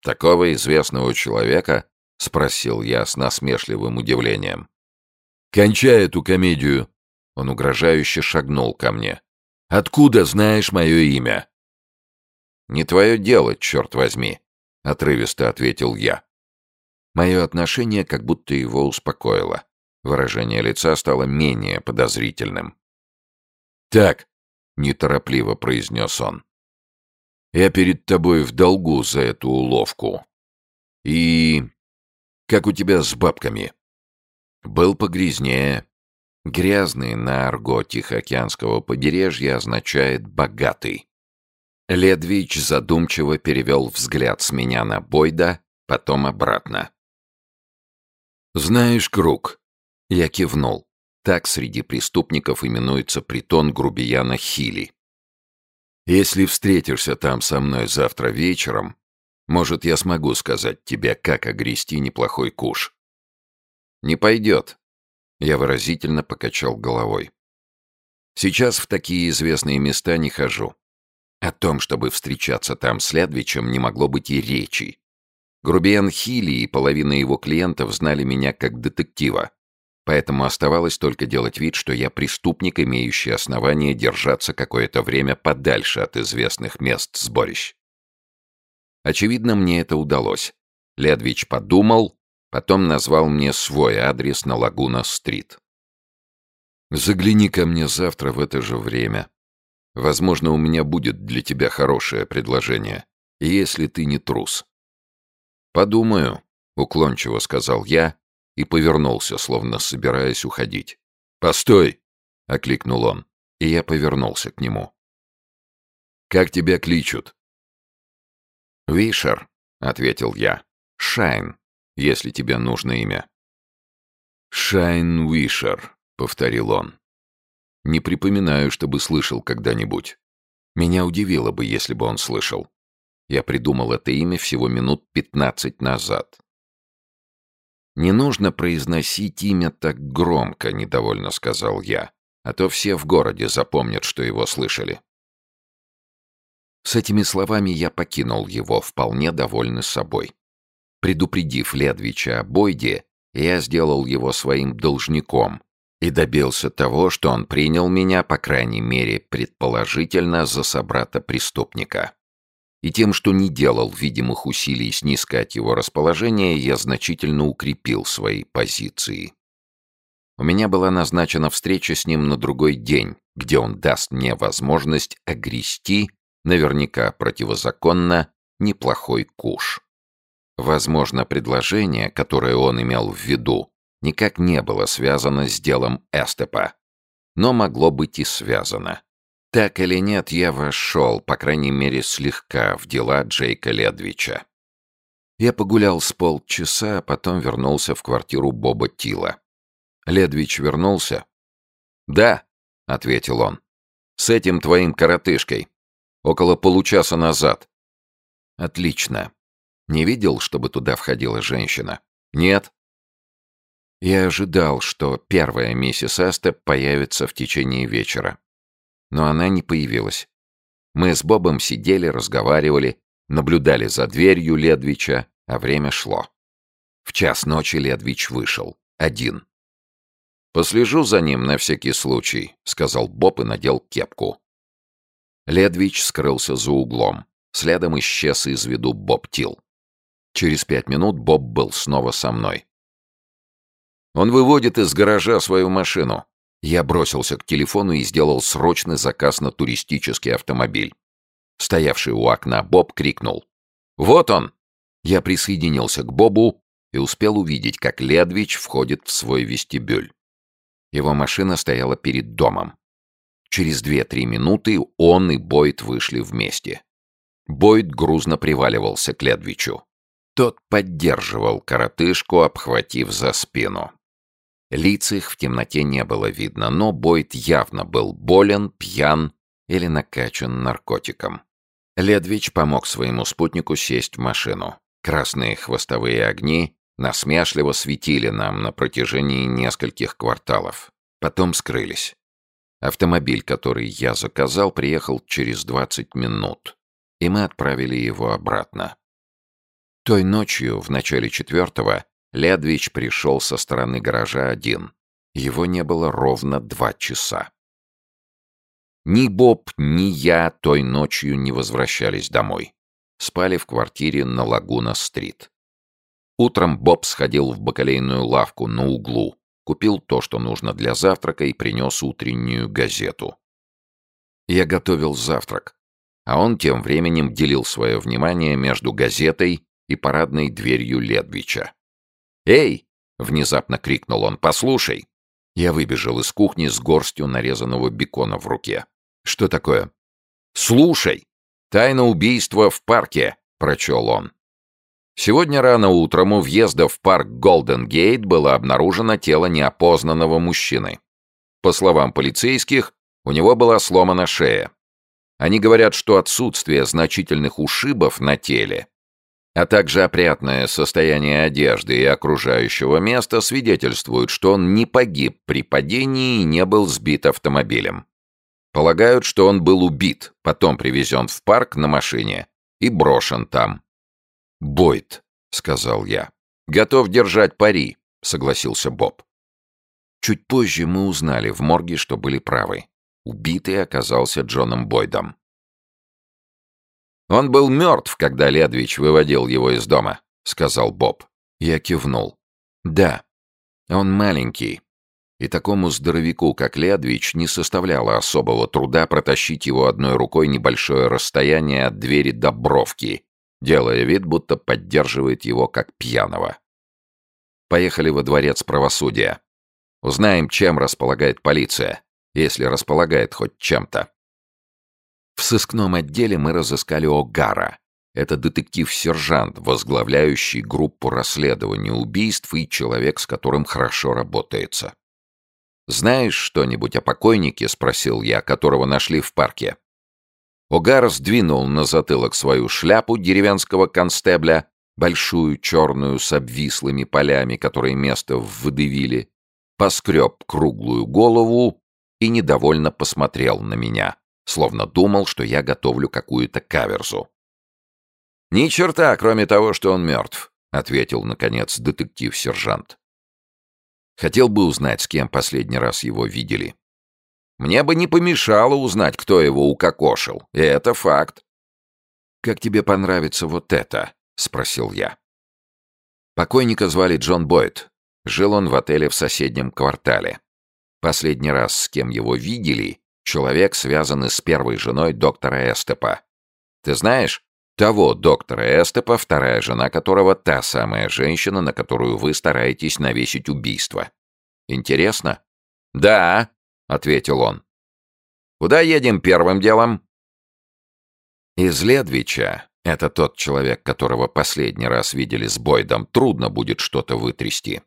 «Такого известного человека?» — спросил я с насмешливым удивлением. «Кончай эту комедию», он угрожающе шагнул ко мне. «Откуда знаешь мое имя?» «Не твое дело, черт возьми», — отрывисто ответил я. Мое отношение как будто его успокоило. Выражение лица стало менее подозрительным. «Так», — неторопливо произнес он, — «я перед тобой в долгу за эту уловку. И... как у тебя с бабками?» «Был погрязнее, Грязный на арго Тихоокеанского побережья означает «богатый». Ледвич задумчиво перевел взгляд с меня на Бойда, потом обратно. «Знаешь круг?» Я кивнул. Так среди преступников именуется притон грубияна Хили. «Если встретишься там со мной завтра вечером, может, я смогу сказать тебе, как огрести неплохой куш». «Не пойдет», я выразительно покачал головой. Сейчас в такие известные места не хожу. О том, чтобы встречаться там с Лядвичем, не могло быть и речи. Грубиан Хилли и половина его клиентов знали меня как детектива, поэтому оставалось только делать вид, что я преступник, имеющий основания держаться какое-то время подальше от известных мест сборищ. Очевидно, мне это удалось. Ледвич подумал, потом назвал мне свой адрес на Лагуна-стрит. «Загляни ко мне завтра в это же время. Возможно, у меня будет для тебя хорошее предложение, если ты не трус». «Подумаю», — уклончиво сказал я и повернулся, словно собираясь уходить. «Постой!» — окликнул он, и я повернулся к нему. «Как тебя кличут?» «Вишер», — ответил я. «Шайн, если тебе нужно имя». «Шайн Вишер», — повторил он. «Не припоминаю, чтобы слышал когда-нибудь. Меня удивило бы, если бы он слышал. Я придумал это имя всего минут пятнадцать назад. «Не нужно произносить имя так громко», — недовольно сказал я, «а то все в городе запомнят, что его слышали». С этими словами я покинул его, вполне довольный собой. Предупредив Ледвича о Бойде, я сделал его своим должником и добился того, что он принял меня, по крайней мере, предположительно, за собрата-преступника и тем, что не делал видимых усилий снискать его расположение, я значительно укрепил свои позиции. У меня была назначена встреча с ним на другой день, где он даст мне возможность огрести, наверняка противозаконно, неплохой куш. Возможно, предложение, которое он имел в виду, никак не было связано с делом Эстепа, но могло быть и связано. Так или нет, я вошел, по крайней мере, слегка в дела Джейка Ледвича. Я погулял с полчаса, а потом вернулся в квартиру Боба Тила. Ледвич вернулся? «Да», — ответил он. «С этим твоим коротышкой. Около получаса назад». «Отлично. Не видел, чтобы туда входила женщина?» «Нет». Я ожидал, что первая миссис Эстеп появится в течение вечера но она не появилась. Мы с Бобом сидели, разговаривали, наблюдали за дверью Ледвича, а время шло. В час ночи Ледвич вышел. Один. «Послежу за ним на всякий случай», — сказал Боб и надел кепку. Ледвич скрылся за углом. Следом исчез из виду Боб Тил. Через пять минут Боб был снова со мной. «Он выводит из гаража свою машину», я бросился к телефону и сделал срочный заказ на туристический автомобиль. Стоявший у окна Боб крикнул. «Вот он!» Я присоединился к Бобу и успел увидеть, как Ледвич входит в свой вестибюль. Его машина стояла перед домом. Через две-три минуты он и Бойд вышли вместе. Бойд грузно приваливался к Ледвичу. Тот поддерживал коротышку, обхватив за спину. Лиц их в темноте не было видно, но Бойд явно был болен, пьян или накачан наркотиком. Ледвич помог своему спутнику сесть в машину. Красные хвостовые огни насмешливо светили нам на протяжении нескольких кварталов. Потом скрылись. Автомобиль, который я заказал, приехал через 20 минут, и мы отправили его обратно. Той ночью, в начале четвертого, Ледвич пришел со стороны гаража один. Его не было ровно два часа. Ни Боб, ни я той ночью не возвращались домой. Спали в квартире на Лагуна-стрит. Утром Боб сходил в бакалейную лавку на углу, купил то, что нужно для завтрака и принес утреннюю газету. Я готовил завтрак, а он тем временем делил свое внимание между газетой и парадной дверью Ледвича. «Эй!» — внезапно крикнул он. «Послушай!» Я выбежал из кухни с горстью нарезанного бекона в руке. «Что такое?» «Слушай! Тайна убийства в парке!» — прочел он. Сегодня рано утром у въезда в парк Голден Гейт было обнаружено тело неопознанного мужчины. По словам полицейских, у него была сломана шея. Они говорят, что отсутствие значительных ушибов на теле а также опрятное состояние одежды и окружающего места свидетельствуют, что он не погиб при падении и не был сбит автомобилем. Полагают, что он был убит, потом привезен в парк на машине и брошен там. «Бойд», — сказал я. «Готов держать пари», — согласился Боб. Чуть позже мы узнали в морге, что были правы. Убитый оказался Джоном Бойдом. «Он был мертв, когда Ледвич выводил его из дома», — сказал Боб. Я кивнул. «Да, он маленький, и такому здоровяку, как Ледвич, не составляло особого труда протащить его одной рукой небольшое расстояние от двери до бровки, делая вид, будто поддерживает его как пьяного. Поехали во дворец правосудия. Узнаем, чем располагает полиция, если располагает хоть чем-то. В сыскном отделе мы разыскали Огара. Это детектив-сержант, возглавляющий группу расследования убийств и человек, с которым хорошо работается. «Знаешь что-нибудь о покойнике?» — спросил я, которого нашли в парке. Огар сдвинул на затылок свою шляпу деревенского констебля, большую черную с обвислыми полями, которые место выдавили, поскреб круглую голову и недовольно посмотрел на меня, словно думал, что я готовлю какую-то каверзу. «Ни черта, кроме того, что он мертв», — ответил, наконец, детектив-сержант. Хотел бы узнать, с кем последний раз его видели. Мне бы не помешало узнать, кто его укокошил. И это факт. «Как тебе понравится вот это?» — спросил я. Покойника звали Джон Бойд. Жил он в отеле в соседнем квартале. Последний раз, с кем его видели, человек, связанный с первой женой доктора Эстепа. Ты знаешь, того доктора Эстепа, вторая жена которого та самая женщина, на которую вы стараетесь навесить убийство. Интересно? Да, ответил он. Куда едем первым делом? Из Ледвича, это тот человек, которого последний раз видели с Бойдом, трудно будет что-то вытрясти.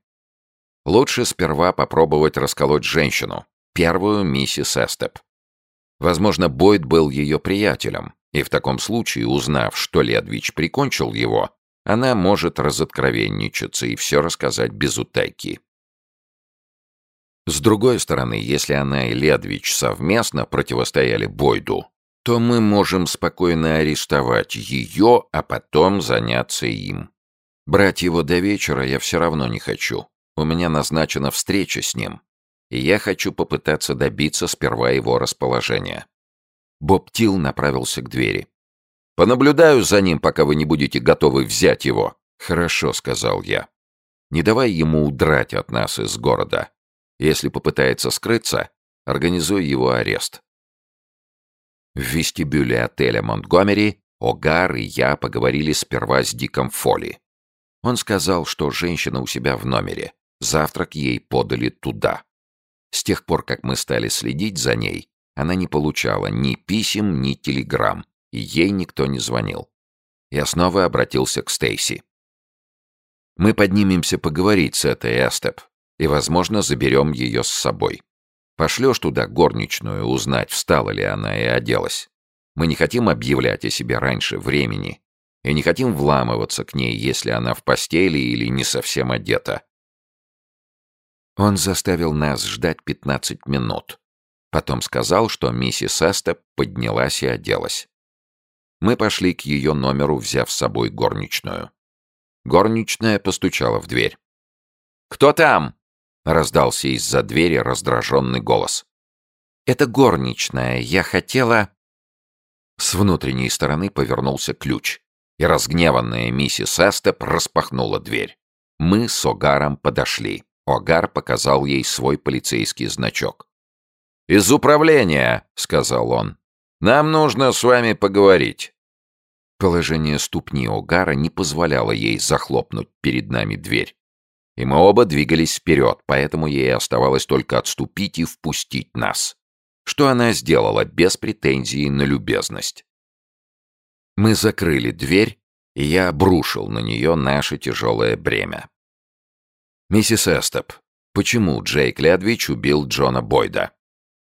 Лучше сперва попробовать расколоть женщину, первую миссис Эстеп. Возможно, Бойд был ее приятелем, и в таком случае, узнав, что Ледвич прикончил его, она может разоткровенничаться и все рассказать без утайки. С другой стороны, если она и Ледвич совместно противостояли Бойду, то мы можем спокойно арестовать ее, а потом заняться им. Брать его до вечера я все равно не хочу. У меня назначена встреча с ним, и я хочу попытаться добиться сперва его расположения. Боб Тил направился к двери. «Понаблюдаю за ним, пока вы не будете готовы взять его». «Хорошо», — сказал я. «Не давай ему удрать от нас из города. Если попытается скрыться, организуй его арест». В вестибюле отеля «Монтгомери» Огар и я поговорили сперва с Диком Фоли. Он сказал, что женщина у себя в номере. Завтрак ей подали туда. С тех пор, как мы стали следить за ней, она не получала ни писем, ни телеграмм, и ей никто не звонил. Я снова обратился к Стейси. «Мы поднимемся поговорить с этой Эстеп, и, возможно, заберем ее с собой. Пошлешь туда горничную узнать, встала ли она и оделась. Мы не хотим объявлять о себе раньше времени, и не хотим вламываться к ней, если она в постели или не совсем одета». Он заставил нас ждать пятнадцать минут, Потом сказал, что миссис Эстеп поднялась и оделась. Мы пошли к ее номеру, взяв с собой горничную. Горничная постучала в дверь. «Кто там?» — раздался из-за двери раздраженный голос. «Это горничная. Я хотела...» С внутренней стороны повернулся ключ, и разгневанная миссис Эстеп распахнула дверь. Мы с Огаром подошли. Огар показал ей свой полицейский значок. «Из управления», — сказал он. «Нам нужно с вами поговорить». Положение ступни Огара не позволяло ей захлопнуть перед нами дверь. И мы оба двигались вперед, поэтому ей оставалось только отступить и впустить нас. Что она сделала без претензии на любезность. Мы закрыли дверь, и я обрушил на нее наше тяжелое бремя. «Миссис Эстоп, почему Джейк Ледвич убил Джона Бойда?»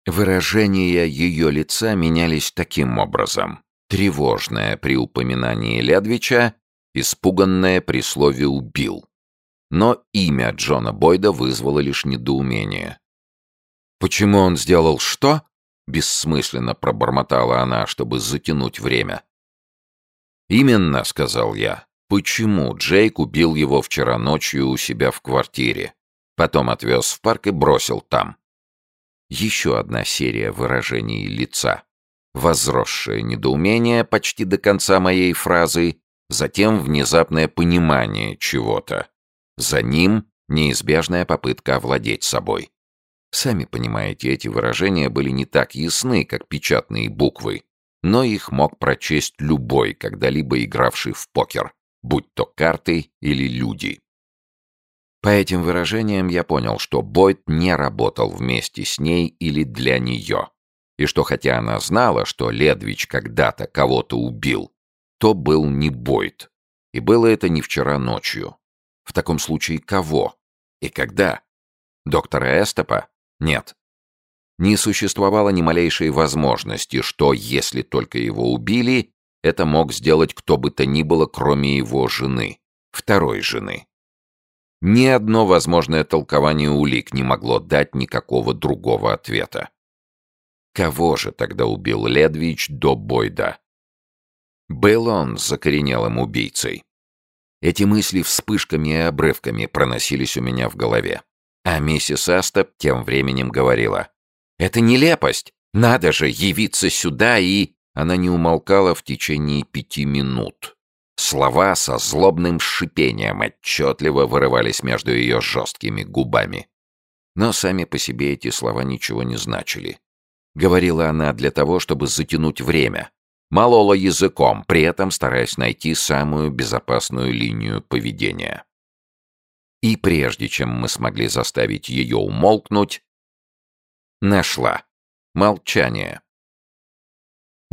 Выражения ее лица менялись таким образом. Тревожное при упоминании Ледвича, испуганное при слове «убил». Но имя Джона Бойда вызвало лишь недоумение. «Почему он сделал что?» бессмысленно пробормотала она, чтобы затянуть время. «Именно», — сказал я. «Почему Джейк убил его вчера ночью у себя в квартире? Потом отвез в парк и бросил там». Еще одна серия выражений лица. Возросшее недоумение почти до конца моей фразы, затем внезапное понимание чего-то. За ним неизбежная попытка овладеть собой. Сами понимаете, эти выражения были не так ясны, как печатные буквы, но их мог прочесть любой, когда-либо игравший в покер, будь то карты или люди. По этим выражениям я понял, что Бойд не работал вместе с ней или для нее, и что хотя она знала, что Ледвич когда-то кого-то убил, то был не Бойд, и было это не вчера ночью. В таком случае кого? И когда? Доктора Эстепа? Нет. Не существовало ни малейшей возможности, что, если только его убили, это мог сделать кто бы то ни было, кроме его жены, второй жены. Ни одно возможное толкование улик не могло дать никакого другого ответа. Кого же тогда убил Ледвич до Бойда? Был он закоренелым убийцей? Эти мысли вспышками и обрывками проносились у меня в голове. А миссис Астап тем временем говорила. «Это нелепость! Надо же явиться сюда и...» Она не умолкала в течение пяти минут. Слова со злобным шипением отчетливо вырывались между ее жесткими губами. Но сами по себе эти слова ничего не значили. Говорила она для того, чтобы затянуть время. Молола языком, при этом стараясь найти самую безопасную линию поведения. И прежде чем мы смогли заставить ее умолкнуть, нашла. Молчание.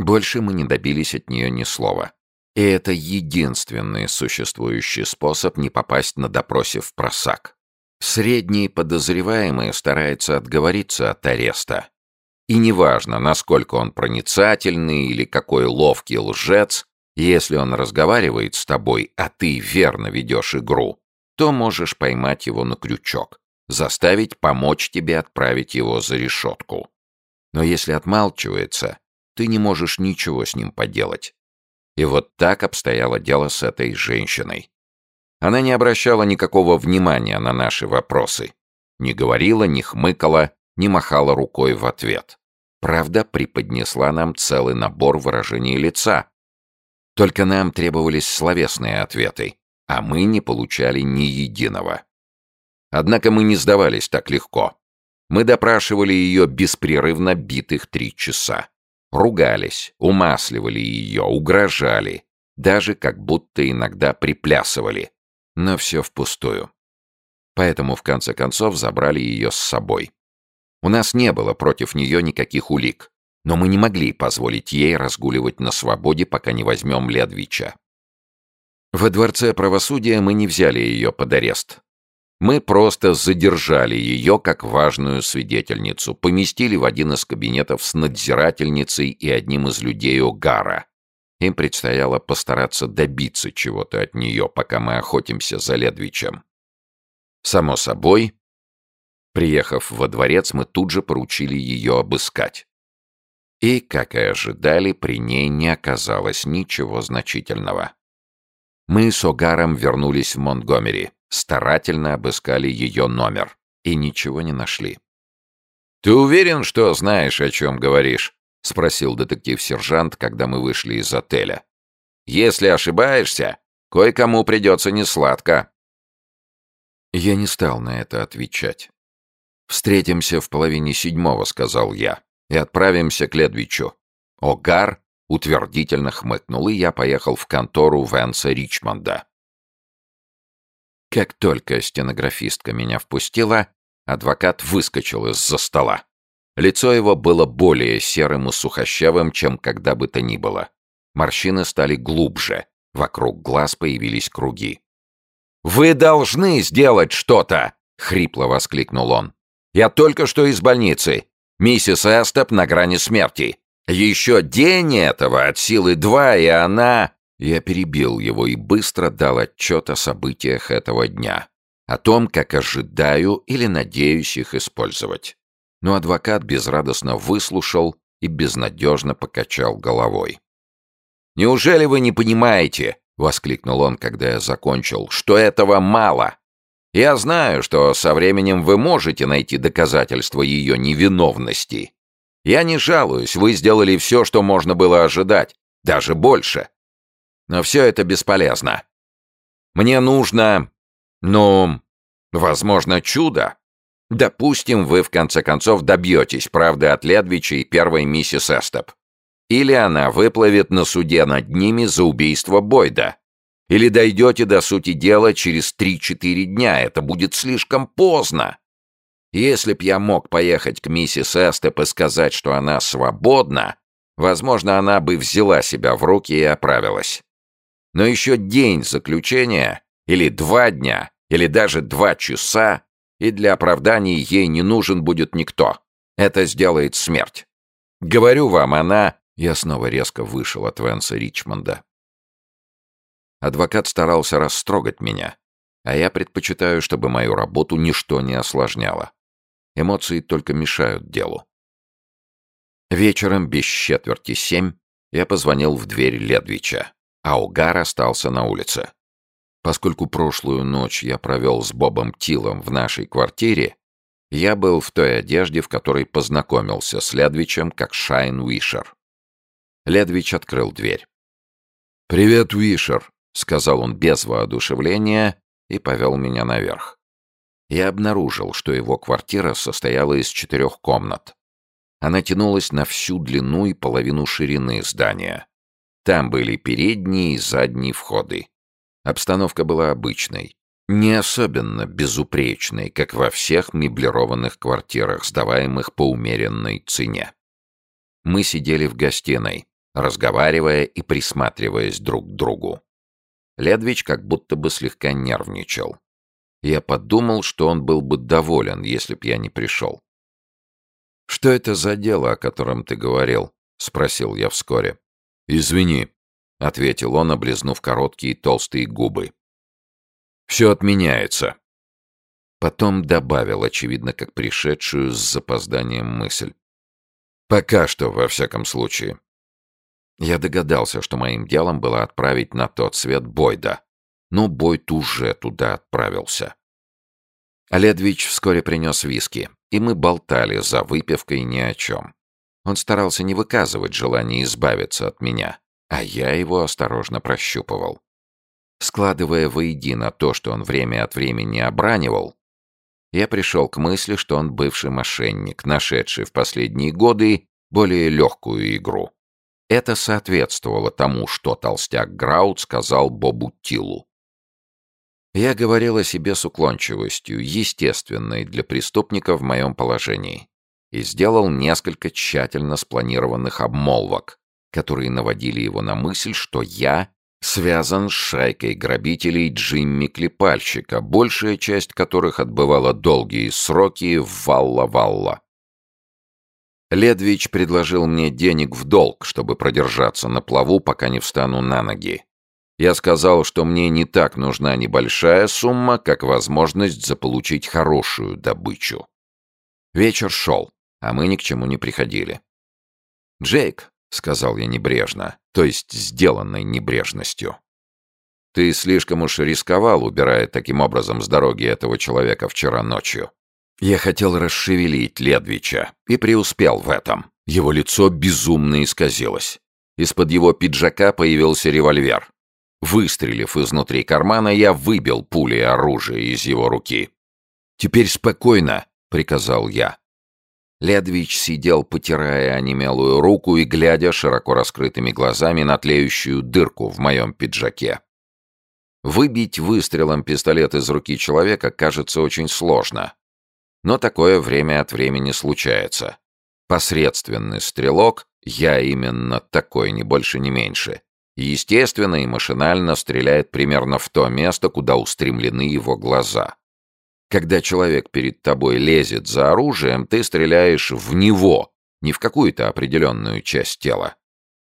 Больше мы не добились от нее ни слова. И это единственный существующий способ не попасть на допросе в просак. Средний подозреваемый старается отговориться от ареста. И неважно, насколько он проницательный или какой ловкий лжец, если он разговаривает с тобой, а ты верно ведешь игру, то можешь поймать его на крючок, заставить помочь тебе отправить его за решетку. Но если отмалчивается, ты не можешь ничего с ним поделать. И вот так обстояло дело с этой женщиной. Она не обращала никакого внимания на наши вопросы. Не говорила, не хмыкала, не махала рукой в ответ. Правда, преподнесла нам целый набор выражений лица. Только нам требовались словесные ответы а мы не получали ни единого. Однако мы не сдавались так легко. Мы допрашивали ее беспрерывно битых три часа. Ругались, умасливали ее, угрожали, даже как будто иногда приплясывали. Но все впустую. Поэтому в конце концов забрали ее с собой. У нас не было против нее никаких улик, но мы не могли позволить ей разгуливать на свободе, пока не возьмем Ледвича. Во Дворце правосудия мы не взяли ее под арест. Мы просто задержали ее как важную свидетельницу, поместили в один из кабинетов с надзирательницей и одним из людей Огара. Им предстояло постараться добиться чего-то от нее, пока мы охотимся за Ледвичем. Само собой, приехав во дворец, мы тут же поручили ее обыскать. И, как и ожидали, при ней не оказалось ничего значительного. Мы с Огаром вернулись в Монтгомери, старательно обыскали ее номер и ничего не нашли. «Ты уверен, что знаешь, о чем говоришь?» — спросил детектив-сержант, когда мы вышли из отеля. «Если ошибаешься, кое-кому придется несладко». Я не стал на это отвечать. «Встретимся в половине седьмого», — сказал я, — «и отправимся к Ледвичу». Огар утвердительно хмыкнул, и я поехал в контору Венса Ричмонда. Как только стенографистка меня впустила, адвокат выскочил из-за стола. Лицо его было более серым и сухощавым, чем когда бы то ни было. Морщины стали глубже, вокруг глаз появились круги. «Вы должны сделать что-то!» — хрипло воскликнул он. «Я только что из больницы. Миссис Эстеп на грани смерти. Еще день этого от силы два, и она... Я перебил его и быстро дал отчет о событиях этого дня. О том, как ожидаю или надеюсь их использовать. Но адвокат безрадостно выслушал и безнадежно покачал головой. «Неужели вы не понимаете, — воскликнул он, когда я закончил, — что этого мало? Я знаю, что со временем вы можете найти доказательства ее невиновности. Я не жалуюсь, вы сделали все, что можно было ожидать, даже больше. Но все это бесполезно. Мне нужно, ну, возможно, чудо. Допустим, вы в конце концов добьетесь правды от Ледвича и первой миссис Эстеп. Или она выплывет на суде над ними за убийство Бойда. Или дойдете до сути дела через 3-4 дня. Это будет слишком поздно. Если б я мог поехать к миссис Эстеп и сказать, что она свободна, возможно, она бы взяла себя в руки и оправилась. Но еще день заключения, или два дня, или даже два часа, и для оправданий ей не нужен будет никто. Это сделает смерть. Говорю вам, она... Я снова резко вышел от Венса Ричмонда. Адвокат старался растрогать меня, а я предпочитаю, чтобы мою работу ничто не осложняло. Эмоции только мешают делу. Вечером без четверти семь я позвонил в дверь Ледвича, а Угар остался на улице. Поскольку прошлую ночь я провел с Бобом Тилом в нашей квартире, я был в той одежде, в которой познакомился с Ледвичем как Шайн Уишер. Ледвич открыл дверь. «Привет, Уишер», — сказал он без воодушевления и повел меня наверх я обнаружил, что его квартира состояла из четырех комнат. Она тянулась на всю длину и половину ширины здания. Там были передние и задние входы. Обстановка была обычной, не особенно безупречной, как во всех меблированных квартирах, сдаваемых по умеренной цене. Мы сидели в гостиной, разговаривая и присматриваясь друг к другу. Ледвич как будто бы слегка нервничал. Я подумал, что он был бы доволен, если б я не пришел. «Что это за дело, о котором ты говорил?» — спросил я вскоре. «Извини», — ответил он, облизнув короткие толстые губы. «Все отменяется». Потом добавил, очевидно, как пришедшую с запозданием мысль. «Пока что, во всяком случае». Я догадался, что моим делом было отправить на тот свет Бойда, но Бойт уже туда отправился. Ледвич вскоре принес виски, и мы болтали за выпивкой ни о чем. Он старался не выказывать желания избавиться от меня, а я его осторожно прощупывал. Складывая воедино то, что он время от времени обранивал, я пришел к мысли, что он бывший мошенник, нашедший в последние годы более легкую игру. Это соответствовало тому, что толстяк Граут сказал Бобу Тилу. Я говорил о себе с уклончивостью, естественной для преступника в моем положении, и сделал несколько тщательно спланированных обмолвок, которые наводили его на мысль, что я связан с шайкой грабителей Джимми Клепальщика, большая часть которых отбывала долгие сроки в Валла-Валла. Ледвич предложил мне денег в долг, чтобы продержаться на плаву, пока не встану на ноги. Я сказал, что мне не так нужна небольшая сумма, как возможность заполучить хорошую добычу. Вечер шел, а мы ни к чему не приходили. «Джейк», — сказал я небрежно, то есть сделанной небрежностью, «ты слишком уж рисковал, убирая таким образом с дороги этого человека вчера ночью». Я хотел расшевелить Ледвича и преуспел в этом. Его лицо безумно исказилось. Из-под его пиджака появился револьвер. Выстрелив изнутри кармана, я выбил пули оружия из его руки. «Теперь спокойно», — приказал я. Ледвич сидел, потирая онемелую руку и глядя широко раскрытыми глазами на тлеющую дырку в моем пиджаке. Выбить выстрелом пистолет из руки человека кажется очень сложно. Но такое время от времени случается. Посредственный стрелок, я именно такой, ни больше, ни меньше, естественно и машинально стреляет примерно в то место, куда устремлены его глаза. Когда человек перед тобой лезет за оружием, ты стреляешь в него, не в какую-то определенную часть тела.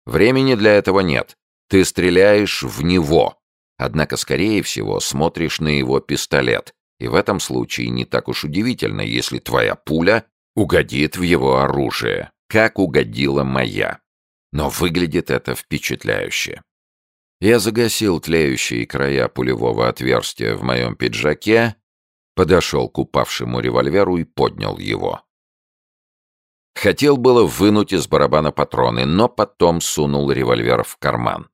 Времени для этого нет. Ты стреляешь в него. Однако, скорее всего, смотришь на его пистолет. И в этом случае не так уж удивительно, если твоя пуля угодит в его оружие. как угодила моя. Но выглядит это впечатляюще. Я загасил тлеющие края пулевого отверстия в моем пиджаке, подошел к упавшему револьверу и поднял его. Хотел было вынуть из барабана патроны, но потом сунул револьвер в карман.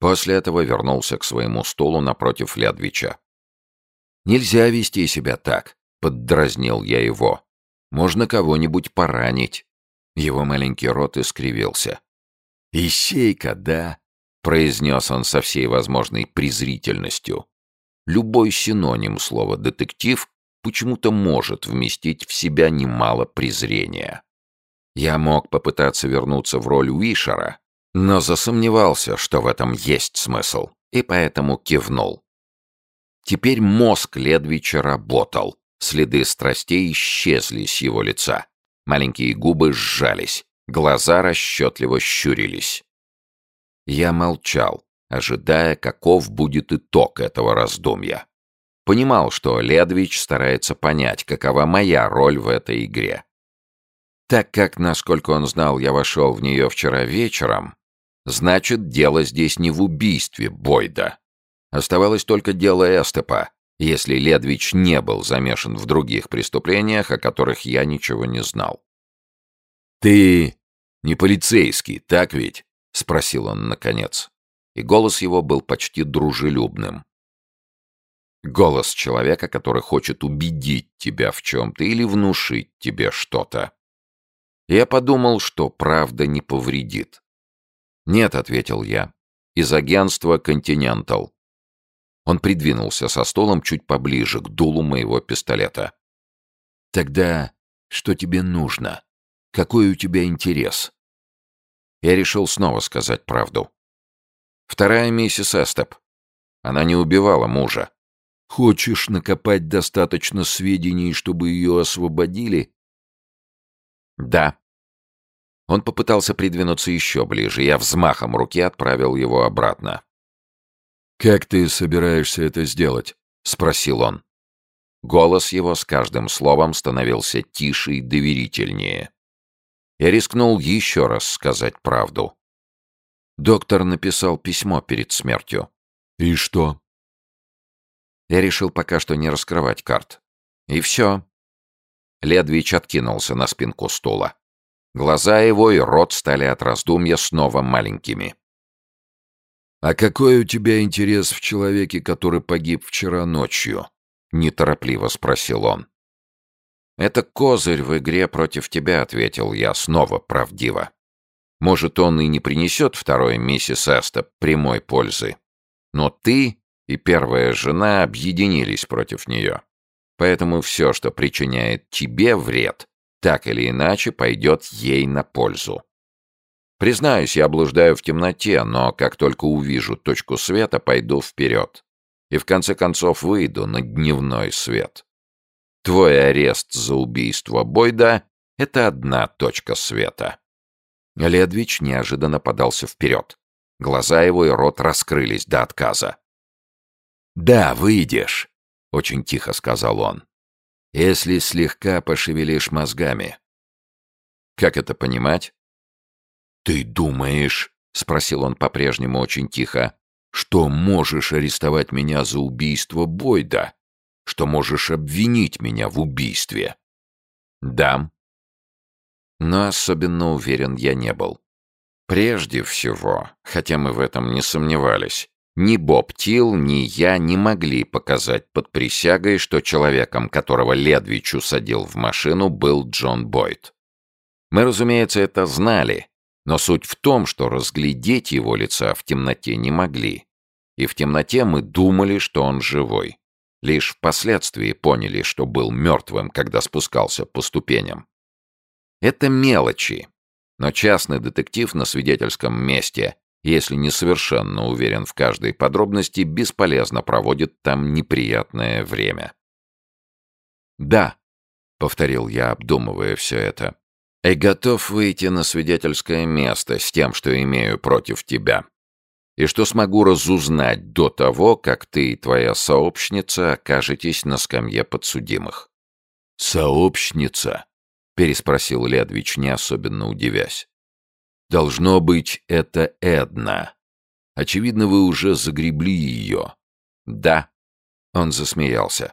После этого вернулся к своему стулу напротив Лядвича. «Нельзя вести себя так», — поддразнил я его. «Можно кого-нибудь поранить». Его маленький рот искривился. «Ищейка, да?» — произнес он со всей возможной презрительностью. Любой синоним слова «детектив» почему-то может вместить в себя немало презрения. Я мог попытаться вернуться в роль Уишера, но засомневался, что в этом есть смысл, и поэтому кивнул. Теперь мозг Ледвича работал, следы страстей исчезли с его лица. Маленькие губы сжались, глаза расчетливо щурились. Я молчал, ожидая, каков будет итог этого раздумья. Понимал, что Ледвич старается понять, какова моя роль в этой игре. Так как, насколько он знал, я вошел в нее вчера вечером, значит, дело здесь не в убийстве Бойда. Оставалось только дело Эстепа, если Ледвич не был замешан в других преступлениях, о которых я ничего не знал. «Ты не полицейский, так ведь?» — спросил он наконец. И голос его был почти дружелюбным. Голос человека, который хочет убедить тебя в чем-то или внушить тебе что-то. Я подумал, что правда не повредит. «Нет», — ответил я, — «из агентства «Континентал». Он придвинулся со столом чуть поближе к дулу моего пистолета. «Тогда что тебе нужно? Какой у тебя интерес?» Я решил снова сказать правду. «Вторая миссис Эстеп. Она не убивала мужа. Хочешь накопать достаточно сведений, чтобы ее освободили?» «Да». Он попытался придвинуться еще ближе, я взмахом руки отправил его обратно. «Как ты собираешься это сделать?» — спросил он. Голос его с каждым словом становился тише и доверительнее. Я рискнул еще раз сказать правду. Доктор написал письмо перед смертью. «И что?» Я решил пока что не раскрывать карт. И все. Ледвич откинулся на спинку стула. Глаза его и рот стали от раздумья снова маленькими. «А какой у тебя интерес в человеке, который погиб вчера ночью?» — неторопливо спросил он. «Это козырь в игре против тебя», — ответил я снова правдиво. «Может, он и не принесет второй миссис Эста прямой пользы. Но ты и первая жена объединились против нее. Поэтому все, что причиняет тебе вред, так или иначе пойдет ей на пользу. Признаюсь, я блуждаю в темноте, но как только увижу точку света, пойду вперед. И в конце концов выйду на дневной свет. Твой арест за убийство Бойда — это одна точка света. Ледвич неожиданно подался вперед. Глаза его и рот раскрылись до отказа. «Да, выйдешь», — очень тихо сказал он. «Если слегка пошевелишь мозгами». «Как это понимать?» «Ты думаешь, — спросил он по-прежнему очень тихо, — что можешь арестовать меня за убийство Бойда? Что можешь обвинить меня в убийстве?» «Да». Но особенно уверен я не был. Прежде всего, хотя мы в этом не сомневались, ни Боб Тил, ни я не могли показать под присягой, что человеком, которого Ледвич усадил в машину, был Джон Бойд. Мы, разумеется, это знали, но суть в том, что разглядеть его лица в темноте не могли. И в темноте мы думали, что он живой. Лишь впоследствии поняли, что был мертвым, когда спускался по ступеням. Это мелочи. Но частный детектив на свидетельском месте, если не совершенно уверен в каждой подробности, бесполезно проводит там неприятное время. «Да», — повторил я, обдумывая все это, и готов выйти на свидетельское место с тем, что имею против тебя, и что смогу разузнать до того, как ты и твоя сообщница окажетесь на скамье подсудимых». «Сообщница?» — переспросил Ледвич, не особенно удивясь. «Должно быть, это Эдна. Очевидно, вы уже загребли ее». «Да», — он засмеялся.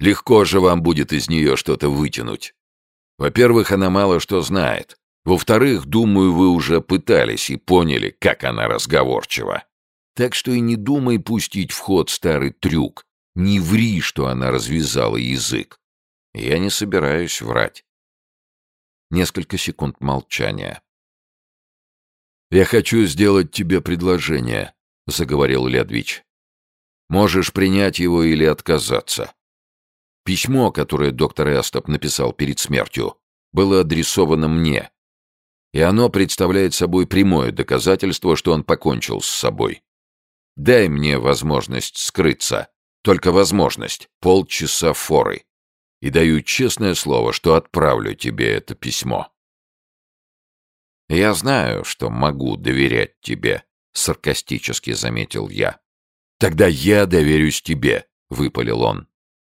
«Легко же вам будет из нее что-то вытянуть. Во-первых, она мало что знает. Во-вторых, думаю, вы уже пытались и поняли, как она разговорчива. Так что и не думай пустить в ход старый трюк. Не ври, что она развязала язык. Я не собираюсь врать. Несколько секунд молчания. «Я хочу сделать тебе предложение», — заговорил Ледвич. «Можешь принять его или отказаться. Письмо, которое доктор Эстоп написал перед смертью, было адресовано мне, и оно представляет собой прямое доказательство, что он покончил с собой. Дай мне возможность скрыться, только возможность, полчаса форы, и даю честное слово, что отправлю тебе это письмо. Я знаю, что могу доверять тебе, саркастически заметил я. Тогда я доверюсь тебе, выпалил он.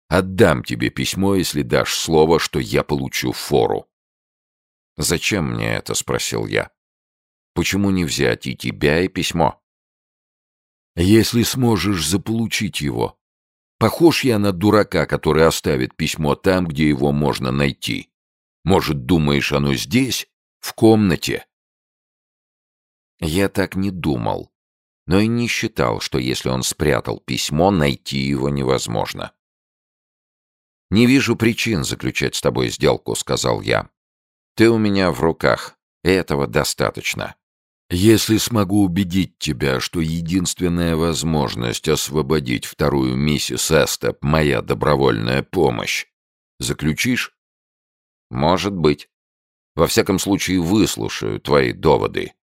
Отдам тебе письмо, если дашь слово, что я получу фору. «Зачем мне это?» — спросил я. «Почему не взять и тебя, и письмо?» «Если сможешь заполучить его. Похож я на дурака, который оставит письмо там, где его можно найти. Может, думаешь, оно здесь, в комнате?» Я так не думал, но и не считал, что если он спрятал письмо, найти его невозможно. «Не вижу причин заключать с тобой сделку», — сказал я. Ты у меня в руках, этого достаточно. Если смогу убедить тебя, что единственная возможность освободить вторую миссис Эстеп — моя добровольная помощь, заключишь? Может быть. Во всяком случае, выслушаю твои доводы.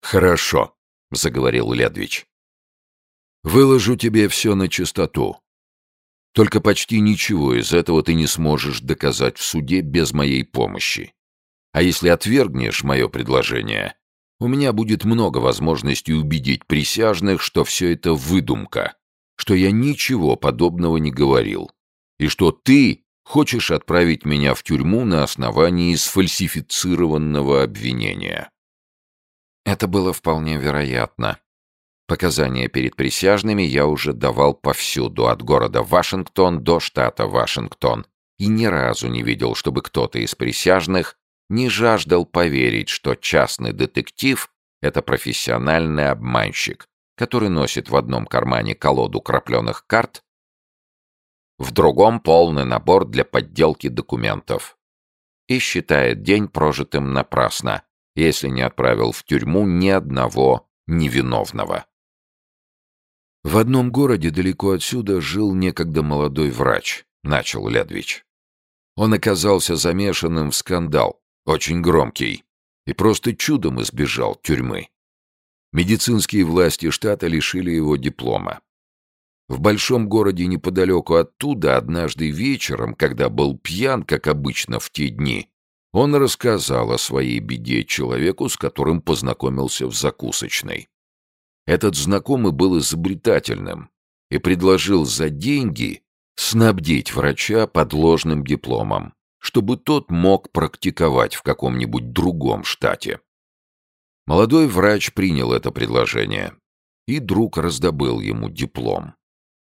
Хорошо, — заговорил Ледвич. Выложу тебе все на чистоту. Только почти ничего из этого ты не сможешь доказать в суде без моей помощи. А если отвергнешь мое предложение, у меня будет много возможностей убедить присяжных, что все это выдумка, что я ничего подобного не говорил, и что ты хочешь отправить меня в тюрьму на основании сфальсифицированного обвинения. Это было вполне вероятно. Показания перед присяжными я уже давал повсюду, от города Вашингтон до штата Вашингтон, и ни разу не видел, чтобы кто-то из присяжных не жаждал поверить, что частный детектив — это профессиональный обманщик, который носит в одном кармане колоду крапленых карт, в другом полный набор для подделки документов и считает день прожитым напрасно, если не отправил в тюрьму ни одного невиновного. В одном городе далеко отсюда жил некогда молодой врач, начал Ледвич. Он оказался замешанным в скандал, очень громкий, и просто чудом избежал тюрьмы. Медицинские власти штата лишили его диплома. В большом городе неподалеку оттуда однажды вечером, когда был пьян, как обычно в те дни, он рассказал о своей беде человеку, с которым познакомился в закусочной. Этот знакомый был изобретательным и предложил за деньги снабдить врача подложным дипломом чтобы тот мог практиковать в каком-нибудь другом штате. Молодой врач принял это предложение, и друг раздобыл ему диплом.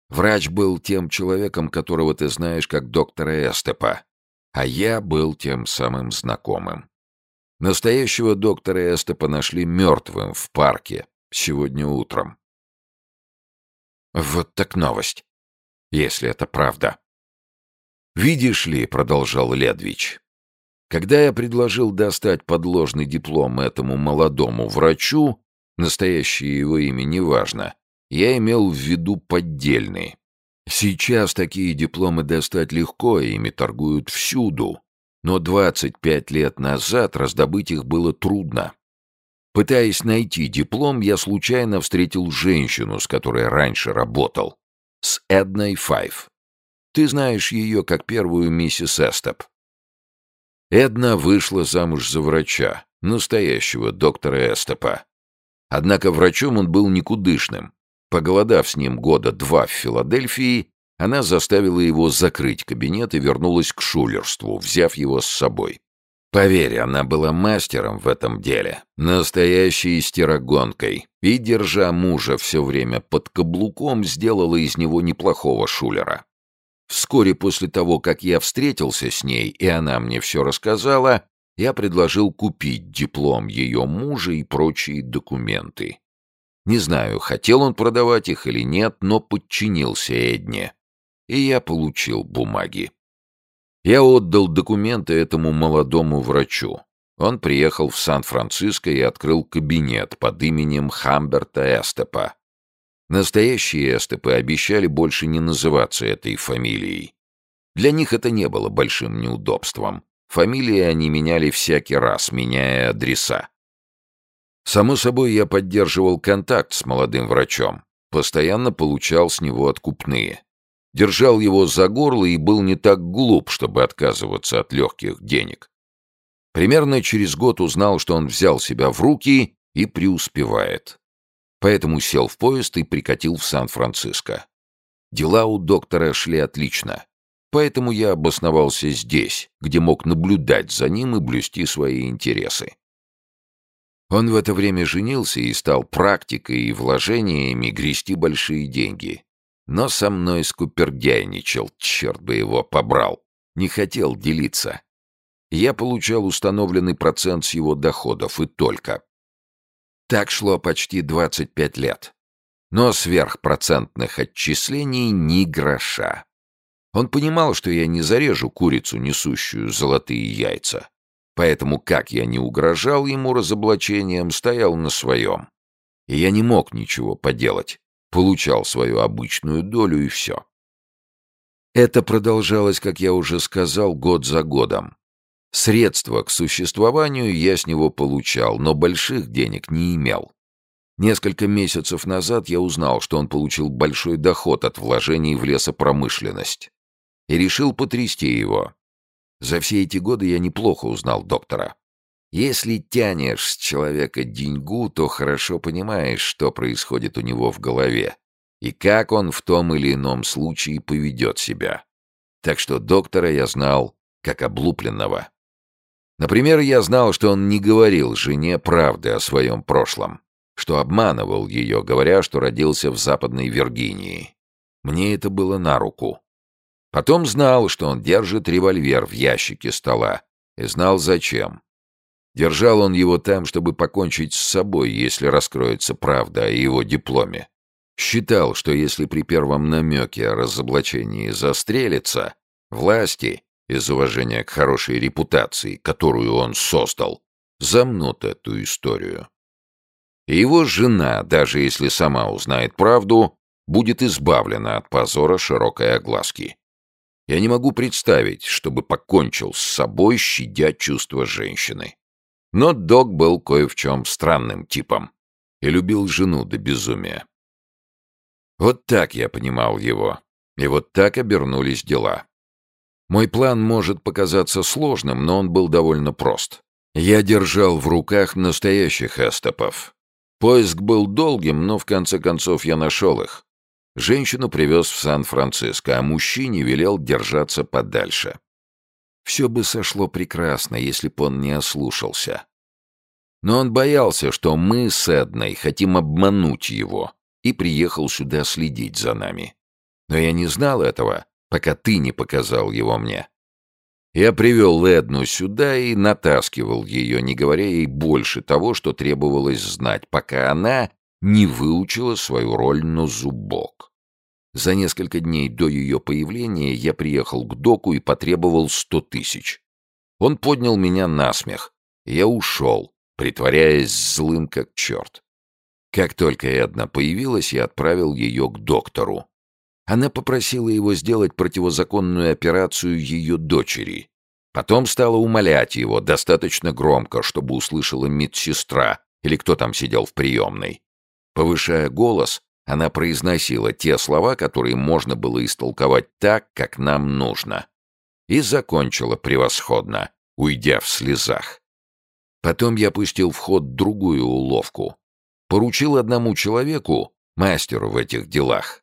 Врач был тем человеком, которого ты знаешь как доктора Эстепа, а я был тем самым знакомым. Настоящего доктора Эстепа нашли мертвым в парке сегодня утром. Вот так новость, если это правда. «Видишь ли», — продолжал Ледвич, — «когда я предложил достать подложный диплом этому молодому врачу, настоящее его имя неважно, я имел в виду поддельный. Сейчас такие дипломы достать легко, ими торгуют всюду, но 25 лет назад раздобыть их было трудно. Пытаясь найти диплом, я случайно встретил женщину, с которой раньше работал, с Эдной Файв. Ты знаешь ее как первую миссис Эстоп. Эдна вышла замуж за врача, настоящего доктора Эстопа. Однако врачом он был никудышным. Поголодав с ним года два в Филадельфии, она заставила его закрыть кабинет и вернулась к шулерству, взяв его с собой. Поверь, она была мастером в этом деле, настоящей истерогонкой, и, держа мужа все время под каблуком, сделала из него неплохого шулера. Вскоре после того, как я встретился с ней, и она мне все рассказала, я предложил купить диплом ее мужа и прочие документы. Не знаю, хотел он продавать их или нет, но подчинился Эдне, и я получил бумаги. Я отдал документы этому молодому врачу. Он приехал в Сан-Франциско и открыл кабинет под именем Хамберта Эстепа. Настоящие Эстепы обещали больше не называться этой фамилией. Для них это не было большим неудобством. Фамилии они меняли всякий раз, меняя адреса. Само собой, я поддерживал контакт с молодым врачом, постоянно получал с него откупные держал его за горло и был не так глуп, чтобы отказываться от легких денег. Примерно через год узнал, что он взял себя в руки и преуспевает. Поэтому сел в поезд и прикатил в Сан-Франциско. Дела у доктора шли отлично. Поэтому я обосновался здесь, где мог наблюдать за ним и блюсти свои интересы. Он в это время женился и стал практикой и вложениями грести большие деньги. Но со мной скупердяйничал, черт бы его побрал. Не хотел делиться. Я получал установленный процент с его доходов и только. Так шло почти 25 лет. Но сверхпроцентных отчислений ни гроша. Он понимал, что я не зарежу курицу, несущую золотые яйца. Поэтому, как я не угрожал ему разоблачением, стоял на своем. И я не мог ничего поделать получал свою обычную долю и все. Это продолжалось, как я уже сказал, год за годом. Средства к существованию я с него получал, но больших денег не имел. Несколько месяцев назад я узнал, что он получил большой доход от вложений в лесопромышленность. И решил потрясти его. За все эти годы я неплохо узнал доктора. Если тянешь с человека деньгу, то хорошо понимаешь, что происходит у него в голове и как он в том или ином случае поведет себя. Так что доктора я знал как облупленного. Например, я знал, что он не говорил жене правды о своем прошлом, что обманывал ее, говоря, что родился в Западной Виргинии. Мне это было на руку. Потом знал, что он держит револьвер в ящике стола, и знал зачем. Держал он его там, чтобы покончить с собой, если раскроется правда о его дипломе. Считал, что если при первом намеке о разоблачении застрелится, власти, из уважения к хорошей репутации, которую он создал, замнут эту историю. И его жена, даже если сама узнает правду, будет избавлена от позора широкой огласки. Я не могу представить, чтобы покончил с собой, щадя чувства женщины. Но док был кое в чем странным типом и любил жену до безумия. Вот так я понимал его, и вот так обернулись дела. Мой план может показаться сложным, но он был довольно прост. Я держал в руках настоящих эстопов. Поиск был долгим, но в конце концов я нашел их. Женщину привез в Сан-Франциско, а мужчине велел держаться подальше. Все бы сошло прекрасно, если б он не ослушался. Но он боялся, что мы с Эдной хотим обмануть его, и приехал сюда следить за нами. Но я не знал этого, пока ты не показал его мне. Я привел Эдну сюда и натаскивал ее, не говоря ей больше того, что требовалось знать, пока она не выучила свою роль на зубок. За несколько дней до ее появления я приехал к доку и потребовал сто тысяч. Он поднял меня на смех. Я ушел, притворяясь злым как черт. Как только Эдна появилась, я отправил ее к доктору. Она попросила его сделать противозаконную операцию ее дочери. Потом стала умолять его достаточно громко, чтобы услышала медсестра или кто там сидел в приемной. Повышая голос, она произносила те слова, которые можно было истолковать так, как нам нужно. И закончила превосходно, уйдя в слезах. Потом я пустил в ход другую уловку. Поручил одному человеку, мастеру в этих делах,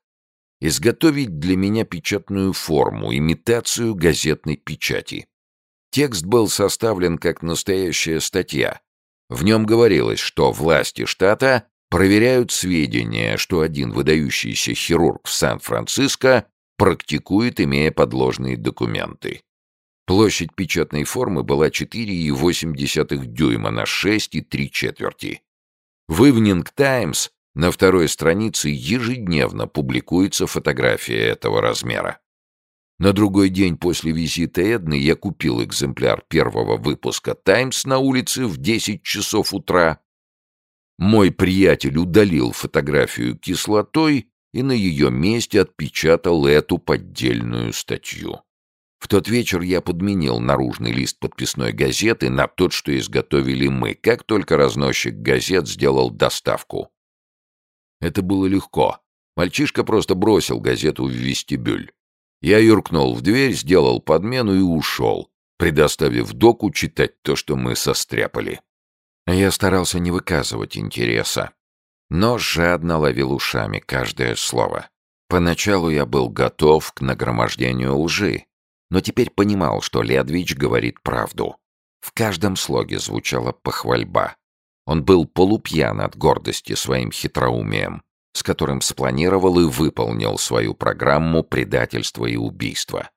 изготовить для меня печатную форму, имитацию газетной печати. Текст был составлен как настоящая статья. В нем говорилось, что власти штата проверяют сведения, что один выдающийся хирург в Сан-Франциско практикует, имея подложные документы. Площадь печатной формы была 4,8 дюйма на 6,3 четверти. В Evening Times на второй странице ежедневно публикуется фотография этого размера. На другой день после визита Эдны я купил экземпляр первого выпуска «Таймс» на улице в 10 часов утра. Мой приятель удалил фотографию кислотой и на ее месте отпечатал эту поддельную статью. В тот вечер я подменил наружный лист подписной газеты на тот, что изготовили мы, как только разносчик газет сделал доставку. Это было легко. Мальчишка просто бросил газету в вестибюль. Я юркнул в дверь, сделал подмену и ушел, предоставив доку читать то, что мы состряпали. Я старался не выказывать интереса, но жадно ловил ушами каждое слово. Поначалу я был готов к нагромождению лжи, но теперь понимал, что Ледвич говорит правду. В каждом слоге звучала похвальба. Он был полупьян от гордости своим хитроумием, с которым спланировал и выполнил свою программу предательства и убийства.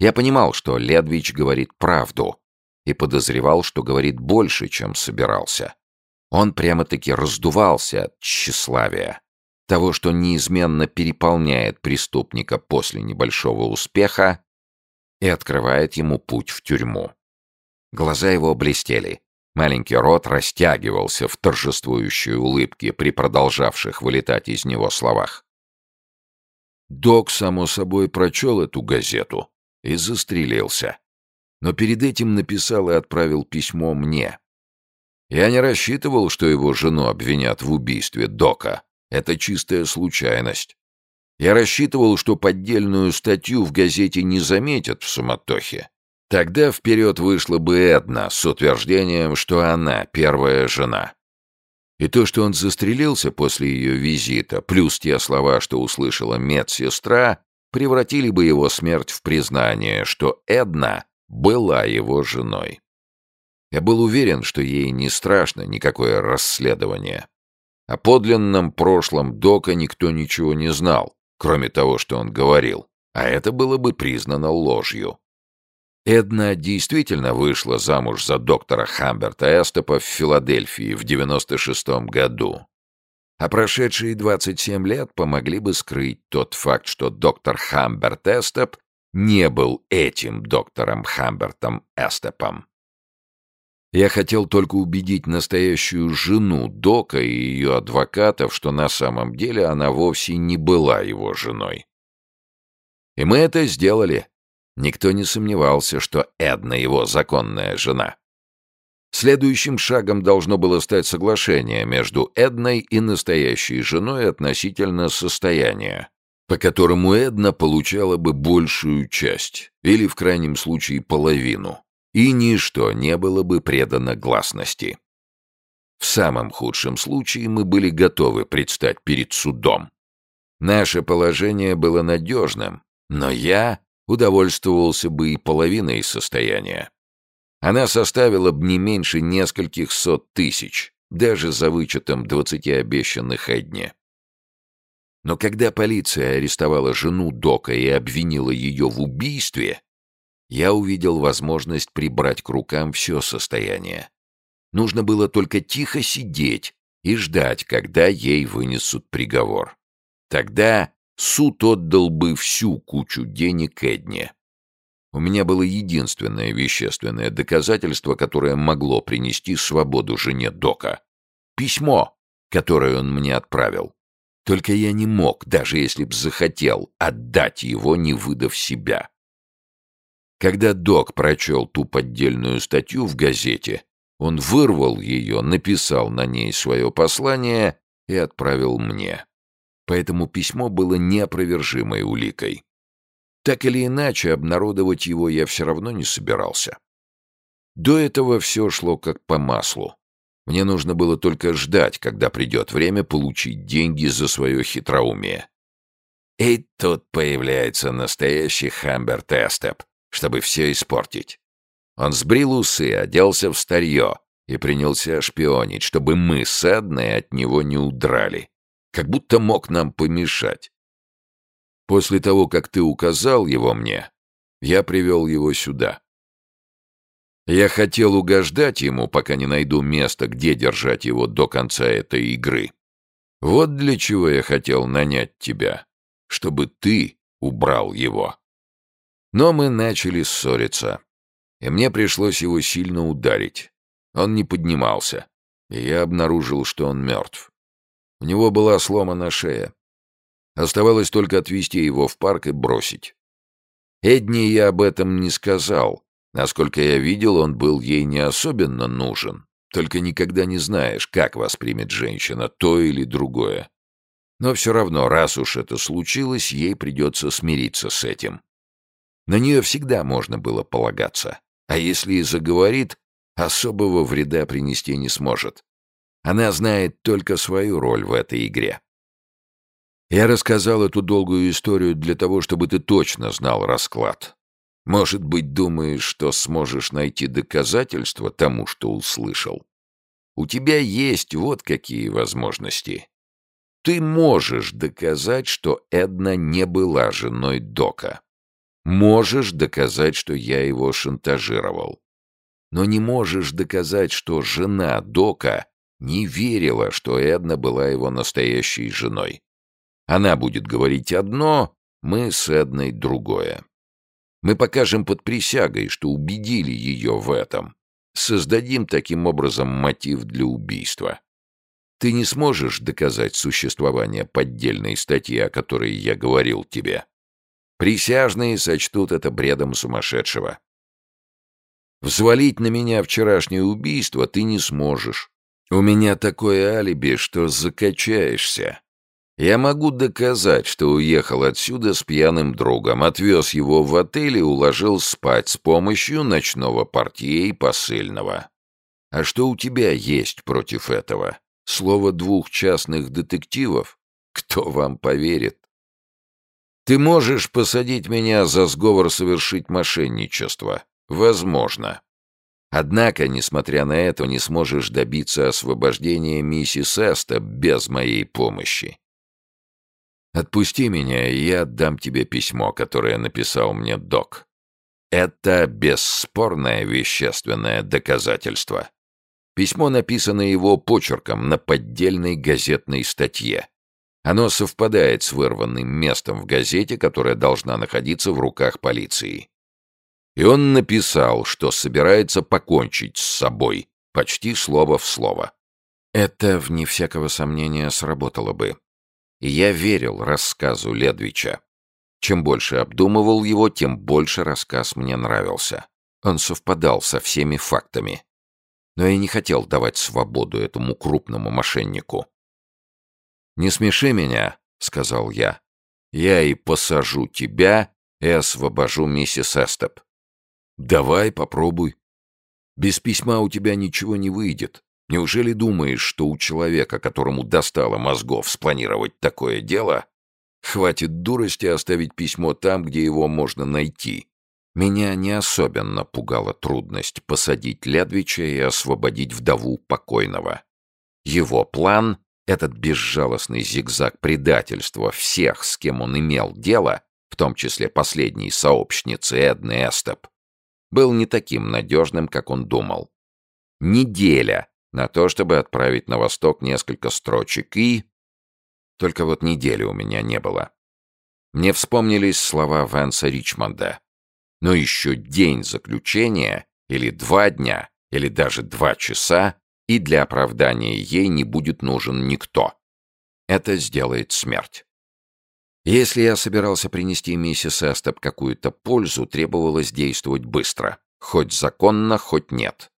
Я понимал, что Ледвич говорит правду, и подозревал, что говорит больше, чем собирался. Он прямо-таки раздувался от тщеславия, того, что неизменно переполняет преступника после небольшого успеха и открывает ему путь в тюрьму. Глаза его блестели, Маленький рот растягивался в торжествующей улыбке при продолжавших вылетать из него словах. Док, само собой, прочел эту газету и застрелился. Но перед этим написал и отправил письмо мне. Я не рассчитывал, что его жену обвинят в убийстве Дока. Это чистая случайность. Я рассчитывал, что поддельную статью в газете не заметят в суматохе. Тогда вперед вышла бы Эдна с утверждением, что она первая жена. И то, что он застрелился после ее визита, плюс те слова, что услышала медсестра, превратили бы его смерть в признание, что Эдна была его женой. Я был уверен, что ей не страшно никакое расследование. О подлинном прошлом Дока никто ничего не знал, кроме того, что он говорил, а это было бы признано ложью. Эдна действительно вышла замуж за доктора Хамберта Эстопа в Филадельфии в 96-м году. А прошедшие 27 лет помогли бы скрыть тот факт, что доктор Хамберт Эстоп не был этим доктором Хамбертом Эстопом. Я хотел только убедить настоящую жену Дока и ее адвокатов, что на самом деле она вовсе не была его женой. И мы это сделали. Никто не сомневался, что Эдна его законная жена. Следующим шагом должно было стать соглашение между Эдной и настоящей женой относительно состояния, по которому Эдна получала бы большую часть, или в крайнем случае половину, и ничто не было бы предано гласности. В самом худшем случае мы были готовы предстать перед судом. Наше положение было надежным, но я удовольствовался бы и половиной состояния. Она составила бы не меньше нескольких сот тысяч, даже за вычетом двадцати обещанных Эдне. Но когда полиция арестовала жену Дока и обвинила ее в убийстве, я увидел возможность прибрать к рукам все состояние. Нужно было только тихо сидеть и ждать, когда ей вынесут приговор. Тогда суд отдал бы всю кучу денег Эдне. У меня было единственное вещественное доказательство, которое могло принести свободу жене Дока. Письмо, которое он мне отправил. Только я не мог, даже если б захотел, отдать его, не выдав себя. Когда Док прочел ту поддельную статью в газете, он вырвал ее, написал на ней свое послание и отправил мне поэтому письмо было неопровержимой уликой. Так или иначе, обнародовать его я все равно не собирался. До этого все шло как по маслу. Мне нужно было только ждать, когда придет время получить деньги за свое хитроумие. И тут появляется настоящий Хамберт Эстеп, чтобы все испортить. Он сбрил усы, оделся в старье и принялся шпионить, чтобы мы с Эдной от него не удрали. Как будто мог нам помешать. После того, как ты указал его мне, я привел его сюда. Я хотел угождать ему, пока не найду место, где держать его до конца этой игры. Вот для чего я хотел нанять тебя, чтобы ты убрал его. Но мы начали ссориться и мне пришлось его сильно ударить. Он не поднимался, и я обнаружил, что он мертв. У него была сломана шея. Оставалось только отвезти его в парк и бросить. Эдни я об этом не сказал. Насколько я видел, он был ей не особенно нужен. Только никогда не знаешь, как воспримет женщина то или другое. Но все равно, раз уж это случилось, ей придется смириться с этим. На нее всегда можно было полагаться. А если и заговорит, особого вреда принести не сможет. Она знает только свою роль в этой игре. Я рассказал эту долгую историю для того, чтобы ты точно знал расклад. Может быть, думаешь, что сможешь найти доказательства тому, что услышал? У тебя есть вот какие возможности. Ты можешь доказать, что Эдна не была женой Дока. Можешь доказать, что я его шантажировал. Но не можешь доказать, что жена Дока не верила, что Эдна была его настоящей женой. Она будет говорить одно, мы с Эдной другое. Мы покажем под присягой, что убедили ее в этом. Создадим таким образом мотив для убийства. Ты не сможешь доказать существование поддельной статьи, о которой я говорил тебе. Присяжные сочтут это бредом сумасшедшего. Взвалить на меня вчерашнее убийство ты не сможешь. У меня такое алиби, что закачаешься. Я могу доказать, что уехал отсюда с пьяным другом, отвез его в отель и уложил спать с помощью ночного портье и посыльного. А что у тебя есть против этого? Слово двух частных детективов? Кто вам поверит? Ты можешь посадить меня за сговор совершить мошенничество. Возможно. Однако, несмотря на это, не сможешь добиться освобождения миссис Эста без моей помощи. Отпусти меня, и я отдам тебе письмо, которое написал мне док. Это бесспорное вещественное доказательство. Письмо написано его почерком на поддельной газетной статье. Оно совпадает с вырванным местом в газете, которая должна находиться в руках полиции. И он написал, что собирается покончить с собой, почти слово в слово. Это, вне всякого сомнения, сработало бы. И я верил рассказу Ледвича. Чем больше обдумывал его, тем больше рассказ мне нравился. Он совпадал со всеми фактами. Но я не хотел давать свободу этому крупному мошеннику. «Не смеши меня», — сказал я. «Я и посажу тебя, и освобожу миссис Эстеп». «Давай, попробуй. Без письма у тебя ничего не выйдет. Неужели думаешь, что у человека, которому достало мозгов спланировать такое дело, хватит дурости оставить письмо там, где его можно найти?» Меня не особенно пугала трудность посадить Лядвича и освободить вдову покойного. Его план этот безжалостный зигзаг предательства всех, с кем он имел дело, в том числе последней сообщницы Эдны Эстеп, был не таким надежным, как он думал. Неделя на то, чтобы отправить на восток несколько строчек и... Только вот недели у меня не было. Мне вспомнились слова Венса Ричмонда. Но еще день заключения, или два дня, или даже два часа, и для оправдания ей не будет нужен никто. Это сделает смерть. Если я собирался принести миссис Эстеп какую-то пользу, требовалось действовать быстро, хоть законно, хоть нет.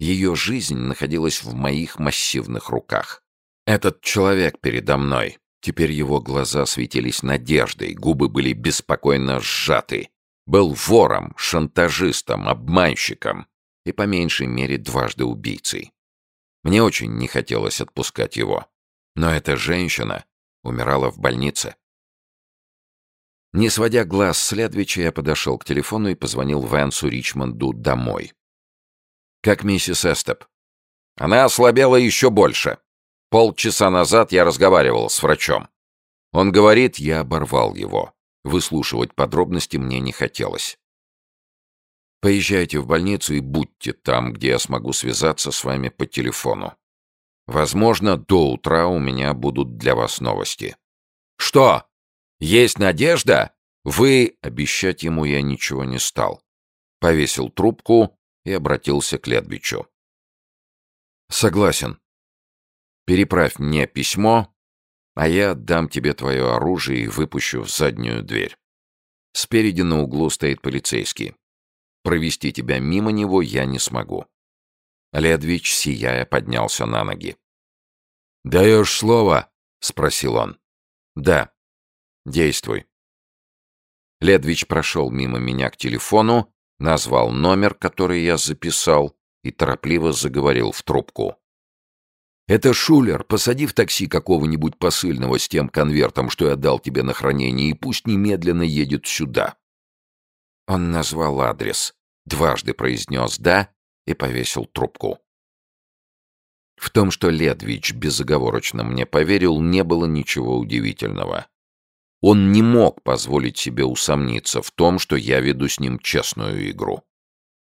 Ее жизнь находилась в моих массивных руках. Этот человек передо мной. Теперь его глаза светились надеждой, губы были беспокойно сжаты. Был вором, шантажистом, обманщиком и по меньшей мере дважды убийцей. Мне очень не хотелось отпускать его. Но эта женщина умирала в больнице. Не сводя глаз с Ледвича, я подошел к телефону и позвонил Вэнсу Ричмонду домой. «Как миссис Эстеп?» «Она ослабела еще больше. Полчаса назад я разговаривал с врачом. Он говорит, я оборвал его. Выслушивать подробности мне не хотелось. Поезжайте в больницу и будьте там, где я смогу связаться с вами по телефону. Возможно, до утра у меня будут для вас новости. Что? Есть надежда? Вы... Обещать ему я ничего не стал. Повесил трубку и обратился к Ледвичу. Согласен. Переправь мне письмо, а я отдам тебе твое оружие и выпущу в заднюю дверь. Спереди на углу стоит полицейский. Провести тебя мимо него я не смогу. Ледвич, сияя, поднялся на ноги. «Даешь слово?» — спросил он. «Да. Действуй». Ледвич прошел мимо меня к телефону, назвал номер, который я записал, и торопливо заговорил в трубку. «Это Шулер. Посади в такси какого-нибудь посыльного с тем конвертом, что я дал тебе на хранение, и пусть немедленно едет сюда». Он назвал адрес, дважды произнес «да» и повесил трубку. В том, что Ледвич безоговорочно мне поверил, не было ничего удивительного. Он не мог позволить себе усомниться в том, что я веду с ним честную игру.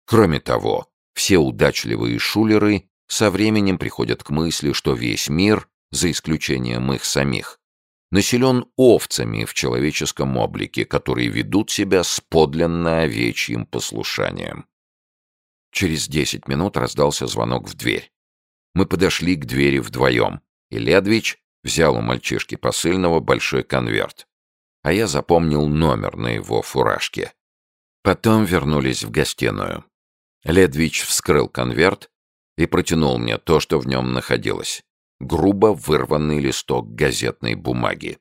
Кроме того, все удачливые шулеры со временем приходят к мысли, что весь мир, за исключением их самих, населен овцами в человеческом облике, которые ведут себя с подлинно овечьим послушанием. Через десять минут раздался звонок в дверь. Мы подошли к двери вдвоем, и Ледвич взял у мальчишки посыльного большой конверт. А я запомнил номер на его фуражке. Потом вернулись в гостиную. Ледвич вскрыл конверт и протянул мне то, что в нем находилось грубо вырванный листок газетной бумаги.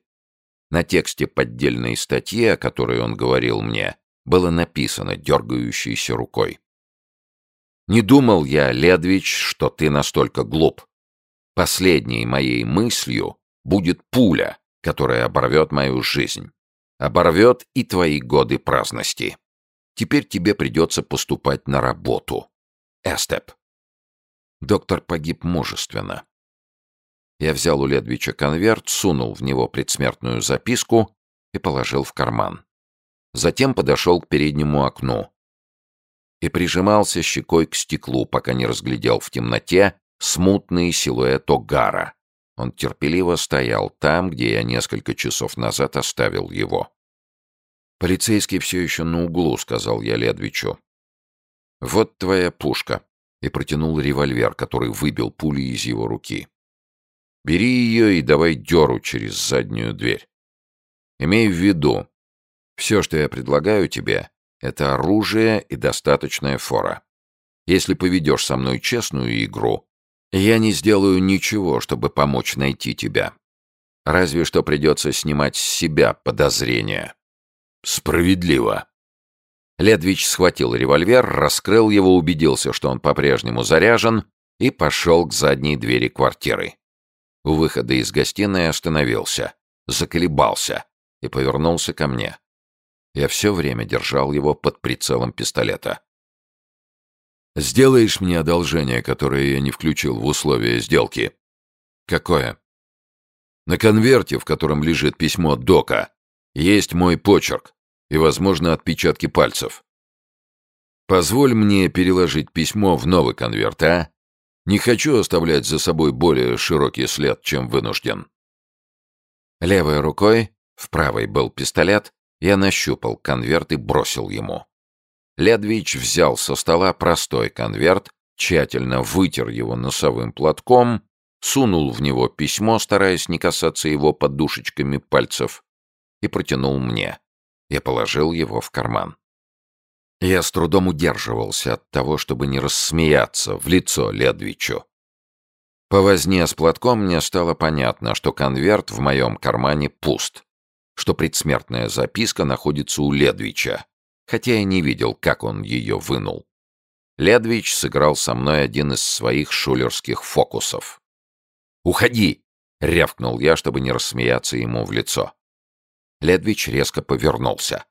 На тексте поддельной статьи, о которой он говорил мне, было написано дергающейся рукой. «Не думал я, Ледвич, что ты настолько глуп. Последней моей мыслью будет пуля, которая оборвет мою жизнь. Оборвет и твои годы праздности. Теперь тебе придется поступать на работу. Эстеп». Доктор погиб мужественно. Я взял у Ледвича конверт, сунул в него предсмертную записку и положил в карман. Затем подошел к переднему окну и прижимался щекой к стеклу, пока не разглядел в темноте смутный силуэт Огара. Он терпеливо стоял там, где я несколько часов назад оставил его. «Полицейский все еще на углу», — сказал я Ледвичу. «Вот твоя пушка», — и протянул револьвер, который выбил пули из его руки. Бери ее и давай деру через заднюю дверь. Имей в виду, все, что я предлагаю тебе, это оружие и достаточная фора. Если поведешь со мной честную игру, я не сделаю ничего, чтобы помочь найти тебя. Разве что придется снимать с себя подозрения. Справедливо. Ледвич схватил револьвер, раскрыл его, убедился, что он по-прежнему заряжен, и пошел к задней двери квартиры. У выхода из гостиной остановился, заколебался и повернулся ко мне. Я все время держал его под прицелом пистолета. «Сделаешь мне одолжение, которое я не включил в условия сделки?» «Какое?» «На конверте, в котором лежит письмо Дока, есть мой почерк и, возможно, отпечатки пальцев. Позволь мне переложить письмо в новый конверт, а? Не хочу оставлять за собой более широкий след, чем вынужден. Левой рукой, в правой был пистолет, я нащупал конверт и бросил ему. Ледвич взял со стола простой конверт, тщательно вытер его носовым платком, сунул в него письмо, стараясь не касаться его подушечками пальцев, и протянул мне. Я положил его в карман. Я с трудом удерживался от того, чтобы не рассмеяться в лицо Ледвичу. По возне с платком мне стало понятно, что конверт в моем кармане пуст, что предсмертная записка находится у Ледвича, хотя я не видел, как он ее вынул. Ледвич сыграл со мной один из своих шулерских фокусов. «Уходи!» — рявкнул я, чтобы не рассмеяться ему в лицо. Ледвич резко повернулся.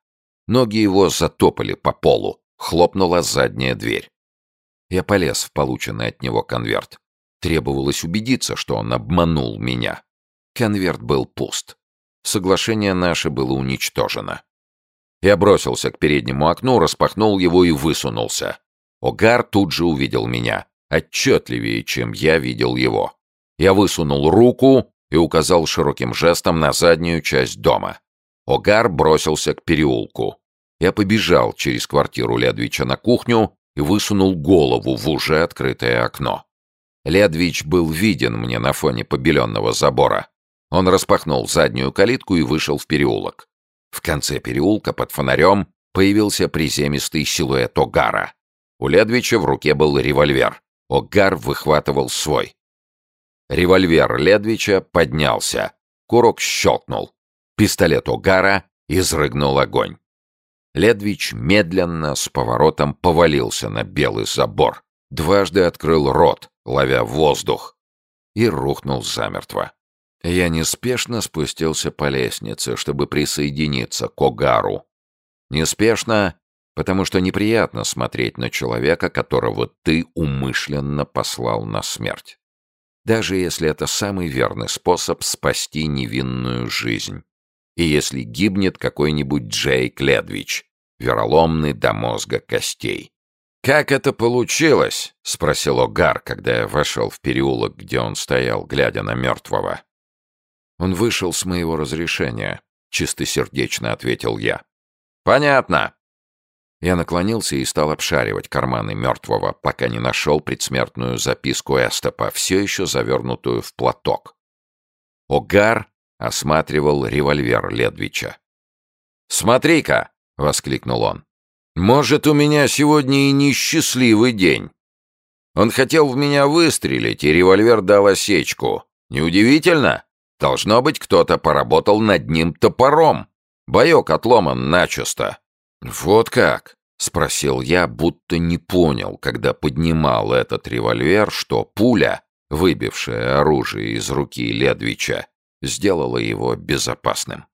Ноги его затопали по полу. Хлопнула задняя дверь. Я полез в полученный от него конверт. Требовалось убедиться, что он обманул меня. Конверт был пуст. Соглашение наше было уничтожено. Я бросился к переднему окну, распахнул его и высунулся. Огар тут же увидел меня, отчетливее, чем я видел его. Я высунул руку и указал широким жестом на заднюю часть дома. Огар бросился к переулку. Я побежал через квартиру Ледвича на кухню и высунул голову в уже открытое окно. Ледвич был виден мне на фоне побеленного забора. Он распахнул заднюю калитку и вышел в переулок. В конце переулка под фонарем появился приземистый силуэт Огара. У Ледвича в руке был револьвер. Огар выхватывал свой. Револьвер Ледвича поднялся. Курок щелкнул. Пистолет Огара изрыгнул огонь. Ледвич медленно с поворотом повалился на белый забор. Дважды открыл рот, ловя воздух, и рухнул замертво. Я неспешно спустился по лестнице, чтобы присоединиться к Огару. Неспешно, потому что неприятно смотреть на человека, которого ты умышленно послал на смерть. Даже если это самый верный способ спасти невинную жизнь. И если гибнет какой-нибудь Джейк Ледвич, вероломный до мозга костей. «Как это получилось?» — спросил Огар, когда я вошел в переулок, где он стоял, глядя на мертвого. «Он вышел с моего разрешения», — чистосердечно ответил я. «Понятно». Я наклонился и стал обшаривать карманы мертвого, пока не нашел предсмертную записку Эстепа, все еще завернутую в платок. Огар осматривал револьвер Ледвича. «Смотри-ка!» — воскликнул он. «Может, у меня сегодня и несчастливый день. Он хотел в меня выстрелить, и револьвер дал осечку. Неудивительно?» Должно быть, кто-то поработал над ним топором. Боек отломан начисто. «Вот как?» — спросил я, будто не понял, когда поднимал этот револьвер, что пуля, выбившая оружие из руки Ледвича, сделала его безопасным.